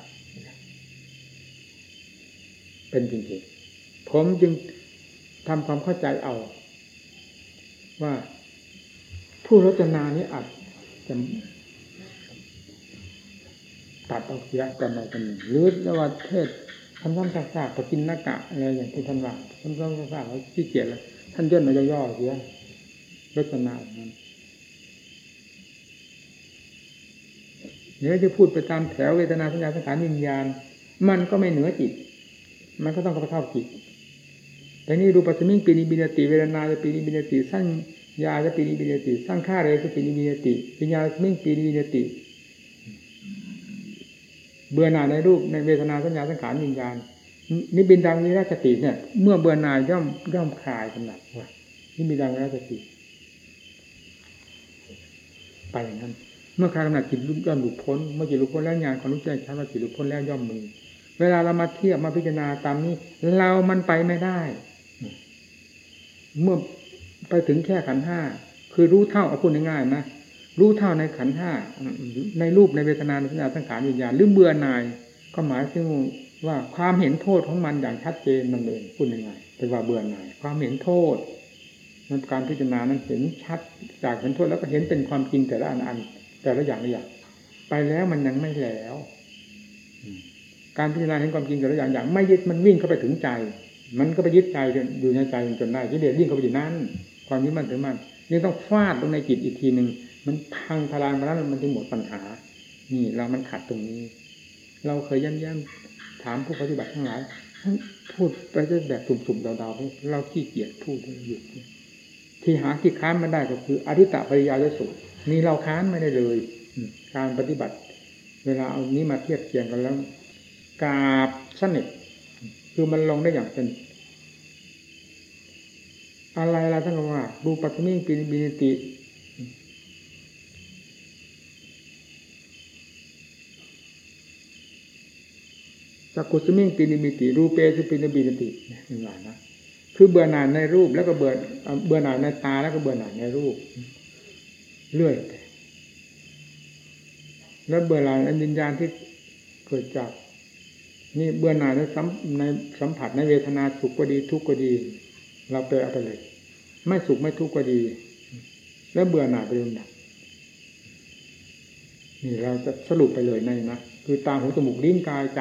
เป็นจริงๆผมจึงทำความเข้าใจเอา ว่าผู้รจนานี้อาจจะตัดเอาเสียกันอะไรกันหนึ่งหรือว่าเทศทำซ้ำซากๆปกินหน้ากะอะไรอย่างที่ท่านว่าทำซ้ำซากๆแล้วขี้เกียจแล้วท่านย่นมาย่อๆเสียรจนานั้นเดี๋ยวจะพูดไปตามแถวเวทนาสัญญาสังขารวิญญาณ มันก็ไม่เหนือจิต มันก็ต้องเข้าจิต แต่นี่รูปสมิงปีนิบินติเวรนาจะปีนิบินติสั้นยาจะปีนิบินติสร้างค่าเรจะปีนิบินติปัญญาสมิงปีนิบินติ เบื่อหน่ายในรูปในเวทนาสัญญาสังขารวิญญาณนิบินดังนิราชติเนี่ย เมื่อเบื่อหน่ายย่อมย่อมคลายกำหนัดว่านิบินดังนิราชติไปอย่างนั้นเมื่อคลายกำหนัดจิตย่อมหลุดพ้นเมื่อจิตหลุดพ้นแล้วญาณความรู้แจ้งชัดว่าจิตหลุดพ้นแล้วย่อมมีเวลาเรามาเทียบมาพิจารณาตามนี้ เรามันไปไม่ได้ เมื่อไปถึงแค่ขันห้าคือรู้เท่าเอาพูดง่ายๆนะรู้เท่าในขันห้าในรูปในเวทนาในสัญญาสังขารวิญญาณหรือเบื่อหน่ายก็หมายถึงว่าความเห็นโทษของมันอย่างชัดเจนมันเองพูดง่ายๆเป็นว่าเบื่อหน่าย ความเห็นโทษในการพิจารณานั้นเห็นชัดจากเห็นโทษแล้วก็เห็นเป็นความจริงแต่ละอันอันแต่ละอย่างละอย่างไปแล้วมันยังไม่แล้ว การพิจารณาเห็นความจริงแต่ละอย่างอย่างไม่ยึดมันวิ่งเข้าไปถึงใจ มันก็ไปยึดใจอยู่ในใจจนได้ที่เดียวิ่งเข้าไปอยู่นั้นความยึดมั่นถือมั่นนี่ต้องฟาดลงในจิตอีกทีหนึ่งมันพังพลังมาแล้วมันถึงหมดปัญหา นี่เรามันขัดตรงนี้ เราเคยย้ำย้ำถามผู้ปฏิบัติทั้งหลายพูดไปได้แบบสุ่มๆเดาๆเราขี้เกียจพูดหยุดที่หาที่ค้านมาได้ก็คืออริตะปริยายสุนี่เราค้านไม่ได้เลย การปฏิบัติ เวลาเอานี้มาเทียบเคียงกันแล้วกาบสนิทคือมันลงได้อย่างเป็น อะไรล่ะท่านว่าดูปัตมิงปินิบินิติจักขุสมิงปินิมิติ รูเปสุปินิบินติเนี่ยเป็นว่านะคือเบื่อหน่ายในรูปแล้วก็เบื่อเบื่อหน่ายในตาแล้วก็เบื่อหน่ายในรูป เรื่อยไปแล้วเบื่อหน่ายในวิญญาณที่เกิดจาก นี่เบื่อหน่ายในสัมในสัมผัสในเวทนาสุขก็ดีทุกข์ก็ดี เราไปเอาไปเลย ไม่สุขไม่ทุกข์ก็ดี แล้วเบื่อหน่ายไปลำดับนี่เราจะสรุปไปเลยในนะคือตาหูจมูกลิ้นกายใจ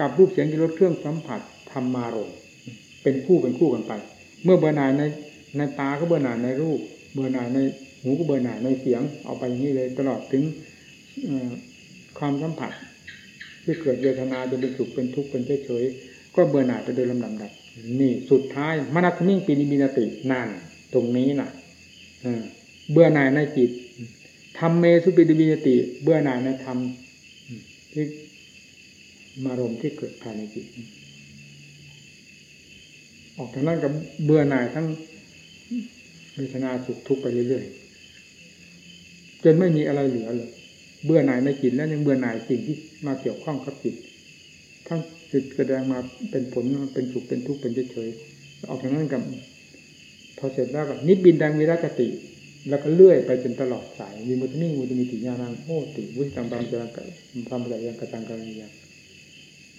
กับรูปเสียงที่รสเครื่องสัมผัสธรรมารมเป็นคู่เป็นคู่กันไป เมื่อเบื่อหน่ายในในตาก็เบื่อหน่ายในรูป เบื่อหน่ายในหูก็เบื่อหน่ายในเสียงเอาไปอย่างนี้เลยตลอดถึงความสัมผัสที่เกิดเวทนาจะเป็นสุขเป็นทุกข์เป็นเฉยๆก็เบื่อหน่ายไปโดยลำดับ นี่สุดท้ายมนัตมิ่งปีนิมินตินั่นตรงนี้น่ะเบื่อหน่ายในจิตทำเมสุปิดิบินติ เบื่อหน่ายในธรรมที่มารมที่เกิดภายในจิต ออกจากนั้นกับเบื่อหน่ายทั้งเวทนาสุขทุกข์ไปเรื่อยๆจนไม่มีอะไรเหลือเลย เบื่อหน่ายในจิตแล้วยังเบื่อหน่ายสิ่งที่มาเกี่ยวข้องกับจิต ทั้ง จิตแสดงมาเป็นผลเป็นสุขเป็นทุกข์เป็นเฉยๆออกจากนั้นกับ พอเสร็จแล้วก็นิบินดังวิรัตติ แล้วก็เลื่อยไปจนตลอดสายมีมุตมิ่งมุตมิติญาณังโอติวุฒิตังบางจรังกะทำอะไรยังกระตังกระยัง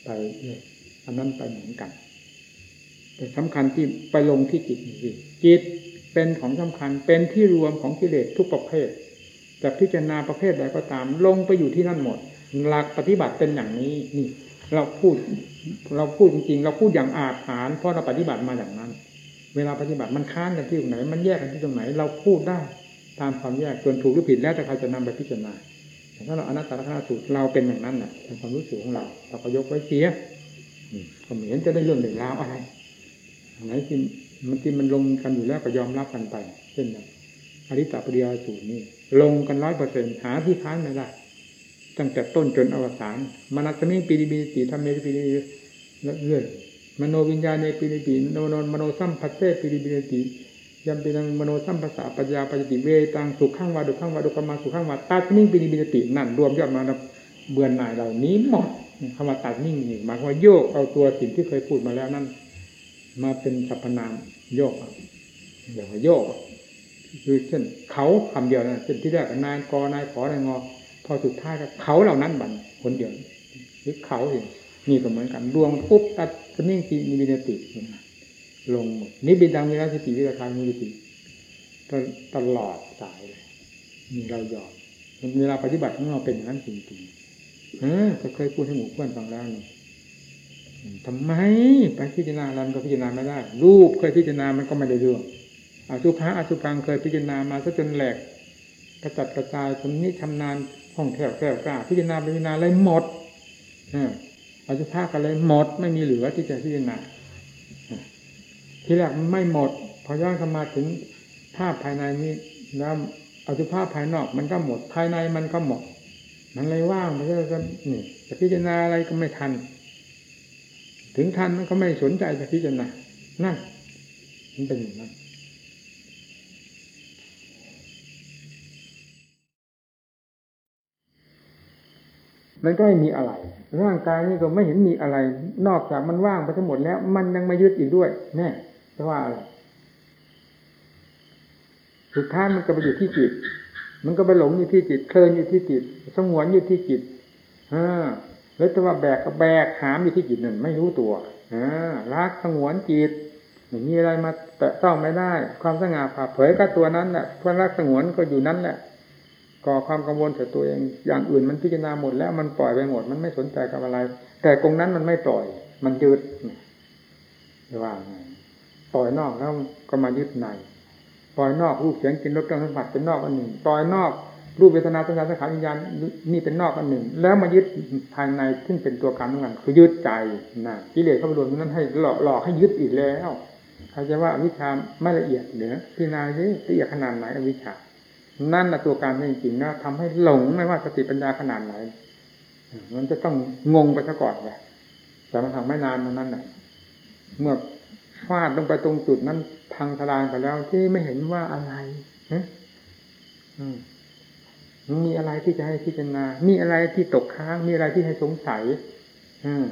ไปเนี่ยอันนั้นไปเหมือนกัน แต่สำคัญที่ไปลงที่จิตนี่จิตเป็นของสำคัญเป็นที่รวมของกิเลสทุกประเภทจะพิจารณาประเภทใดก็ตาม ลงไปอยู่ที่นั่นหมด หลักปฏิบัติเป็นอย่างนี้นี่ เราพูด เราพูดจริงๆ เราพูดอย่างอาถรรพ์เพราะเราปฏิบัติมาอย่างนั้น เวลาปฏิบัติมันค้านกันที่ตรงไหน มันแยกกันที่ตรงไหน เราพูดได้ตามความแยกส่วนถูกหรือผิดแล้วแต่ใครจะนำไปพิจารณาถ้าเราอนัตตลักษณสูตรเราเป็นอย่างนั้นน่ะเป็นความรู้สึกของเราเราก็ยกไว้เสียก็เหมือนจะได้เรื่องหนึ่งราวอะไรไหนที่มันที่มันลงกันอยู่แล้วก็ยอมรับกันไป เช่นนั้นอริตปริยาสูตรนี่ลงกันร้อยเปอร์เซ็นหาที่ค้านไม่ได้ ตั้งแต่ต้นจนอวสานมนัสมิปีดิบิติธรรมเมปีดิเรื่อยมโนวิญญาณในปีดิบิโนนมโนสัมพัสเซปีดิบิติยัมปีนังมโนสัมภาษาปัญญาปัจจิเวตังสุขังวาดุขังวาดุขมาสุขังวาตัดนิ่งปีดิบิตินั่นรวมยอดมาเบื่อหน่ายเหล่านี้หมดคำว่าตัดนิ่งนี่หมายว่าโยกเอาตัวสิ่งที่เคยพูดมาแล้วนั่นมาเป็นสรรพนามโยกอย่างว่าโยกคือเช่นเขาคำเดียวนะเช่นที่แรกนายกนายขอนายงอ พอสุดท้ายก็เขาเหล่านั้นบันคนเดียวหรือเขาเองนี่ก็เหมือนกันรวมปุ๊บตัดสนิ่งทีนิบินติลงหมดนิบินดังมีราสติวิราคามีติตลอดสายเลยมีเรายอมเวลาปฏิบัติของเราเป็นอย่างนั้นจริงๆเออก็เคยพูดให้หมู่เพื่อนฟังแล้วนี่ทำไมไปพิจารณาอะไรมันก็พิจารณาไม่ได้ รูปเคยพิจารณามันก็ไม่ได้เรื่องอสุภะอสุพังเคยพิจารณามาซะจนแหลกกระจัดกระจายคนนี้ชำนาญ ห้องแถวแถวกล้าพิจารณาพิจารณาอะไรหมดอสุภะกันเลยหมดไม่มีเหลือที่จะพิจารณาทีแรกมันไม่หมด พอย้อนเข้ามาถึงภาพภายในนี้แล้วอสุภะภายนอกมันก็หมด ภายในมันก็หมด มันเลยว่างมันก็นี่จะพิจารณาอะไรก็ไม่ทัน ถึงทันมันก็ไม่สนใจจะพิจารณานั่นมันเป็นอย่างนั้น มันก็ไม่มีอะไร ร่างกายนี่ก็ไม่เห็นมีอะไร นอกจากมันว่างไปทั้งหมดแล้ว มันยังไมายึดอีกด้วย แน่เพราะว่าอะไรสุดท้ายมันก็ไปอยู่ที่จิต มันก็ไปหลงอยู่ที่จิตเพลินอยู่ที่จิต สงวนอยู่ที่จิตอ่าแล้วแต่ว่าแบกก็แบกหามอยู่ที่จิตนั่นไม่รู้ตัวอ่ารักสงวนจิตไม่มีอะไรมาแตะต้องไม่ได้ ความสง่าผ่าเผยก็ตัวนั้นแหละเพราะรักสงวนก็อยู่นั้นแหละ ก่อความกังวลใส่ตัวเอง อย่างอื่นมันพิจารณาหมดแล้วมันปล่อยไปหมด มันไม่สนใจกับอะไร แต่ตรงนั้นมันไม่ปล่อย มันยึดว่าไงปล่อยนอกแล้วก็มายึดในปล่อยนอกรูปเสียงกินรสเครื่องสัมผัสเป็นนอกอันหนึ่งปล่อยนอกรูปเวทนาสัญญาสังขารวิญญาณนี่เป็นนอกอันหนึ่ง แล้วมายึดภายในซึ่งเป็นตัวการของมันคือยึดใจนะกิเลสเข้าไปรวมนั้นให้หลอกหลอกให้ยึดอีกแล้วใครจะว่าวิชาไม่ละเอียดเหนือพิจารณาสิละเอียดขนาดไหนอวิชา นั่นแหละตัวการจริงๆนะทำให้หลงไม่ว่าสติปัญญาขนาดไหน มันจะต้องงงไปซะก่อนเลยแต่มันทำไม่นานนั้นแหละเมื่อฟาดลงไปตรงจุดนั้นพังทลายไปแล้วที่ไม่เห็นว่าอะไรมีอะไรที่จะให้พิจารณา มีอะไรที่ตกค้าง มีอะไรที่ให้สงสัย อืม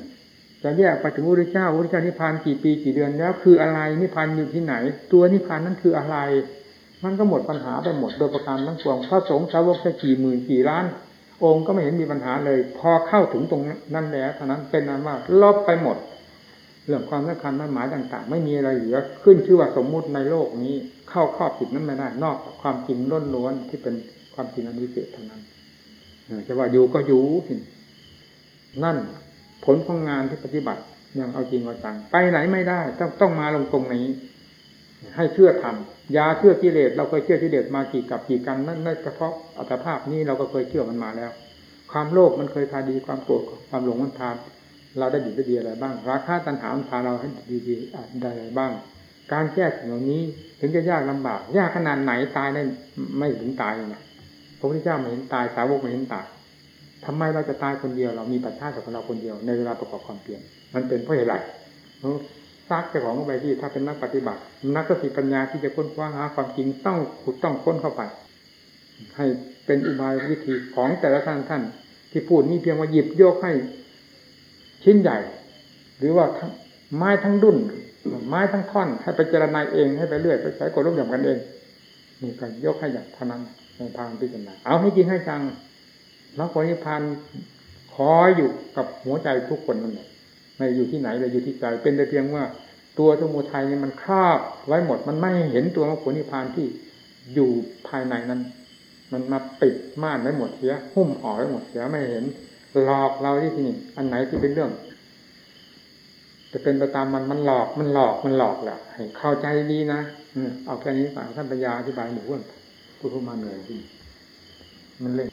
จะแยกไปถึงพระพุทธเจ้าพระพุทธเจ้านิพพานกี่ปีกี่เดือนแล้ว คืออะไรนิพพานอยู่ที่ไหน ตัวนิพพานนั้นคืออะไร มันก็หมดปัญหาไปหมดโดยประการทั้งปวงพระสงฆ์สาวกจะกี่หมื่นกี่ล้าน องค์ก็ไม่เห็นมีปัญหาเลย พอเข้าถึงตรงนั้นแล้วเท่านั้นเป็นนั้นว่าลบไปหมด เรื่องความสำคัญมันหมายต่าง ๆ ไม่มีอะไรเหลือขึ้นชื่อว่าสมมุติในโลกนี้เข้าครอบจิตนั้นไม่ได้นอกความจริงล้นล้วนที่เป็นความจริงอันวิเศษเท่านั้นจะว่าอยู่ก็อยู่นั่นผลของงานที่ปฏิบัติยังเอาจริงเอาจังไปไหนไม่ได้ ต้องต้องมาลงตรงนี้ ให้เชื่อทำ ยาเชื่อกิเลสเราเคยเชื่อกิเลสมากี่กับกี่กันนั่นนั่นเฉพาะอัตภาพนี้เราก็เคยเชื่อมันมาแล้ว ความโลภมันเคยพาดีความโกรธความหลงมันพาเราได้ดีได้ดีอะไรบ้าง ราคาตัณหามันพาเราให้ดีดีได้อะไรบ้าง การแก้สิ่งเหล่านี้ถึงจะยากลำบาก ยากขนาดไหนตายได้ไม่ถึงตายนะพระพุทธเจ้าไม่เห็นตายสาวกไม่เห็นตายทำไมเราจะตายคนเดียว เรามีปัจจัยของเราคนเดียวในเวลาประกอบความเพียรมันเป็นเพราะเหตุไร ซักเจ้าของเข้าไปที่ถ้าเป็นนักปฏิบัติ นักสติปัญญาที่จะค้นคว้าหาความจริงต้องขุดต้องค้นเข้าไปให้เป็นอุบายวิธีของแต่ละท่านท่าน ที่พูดนี่เพียงว่าหยิบโยกให้ชิ้นใหญ่ หรือว่าไม้ทั้งดุนไม้ทั้งท่อน ให้ไปเจรนายเองให้ไปเรื่อยไปใช้กฎร่วมอย่างกันเองนี่ก็ยกให้อย่างเท่านั้นในทางพิจารณาเอาให้จริงให้จังมรรคผลนิพพานขออยู่กับหัวใจทุกคนนั่นแหละ ไม่อยู่ที่ไหนเลยอยู่ที่ใจ เป็นแต่เพียงว่า ตัวสมุทัยนี่มันครอบไว้หมด มันไม่เห็นตัวมรรคผลนิพพานที่อยู่ภายในนั้น มันมาปิดม่านไว้หมดเสียหุ้มห่อไว้หมดเสียไม่เห็นหลอกเราที่นี่อันไหนที่เป็นเรื่อง จะเป็นไปตามมันมันหลอกมันหลอกมันหลอกแหละให้เข้าใจดีนะเอาแค่นี้ก่อนท่านปัญญาอธิบายหมู่เพื่อนผู้ผู้มาเหนื่อยที่มันเล่น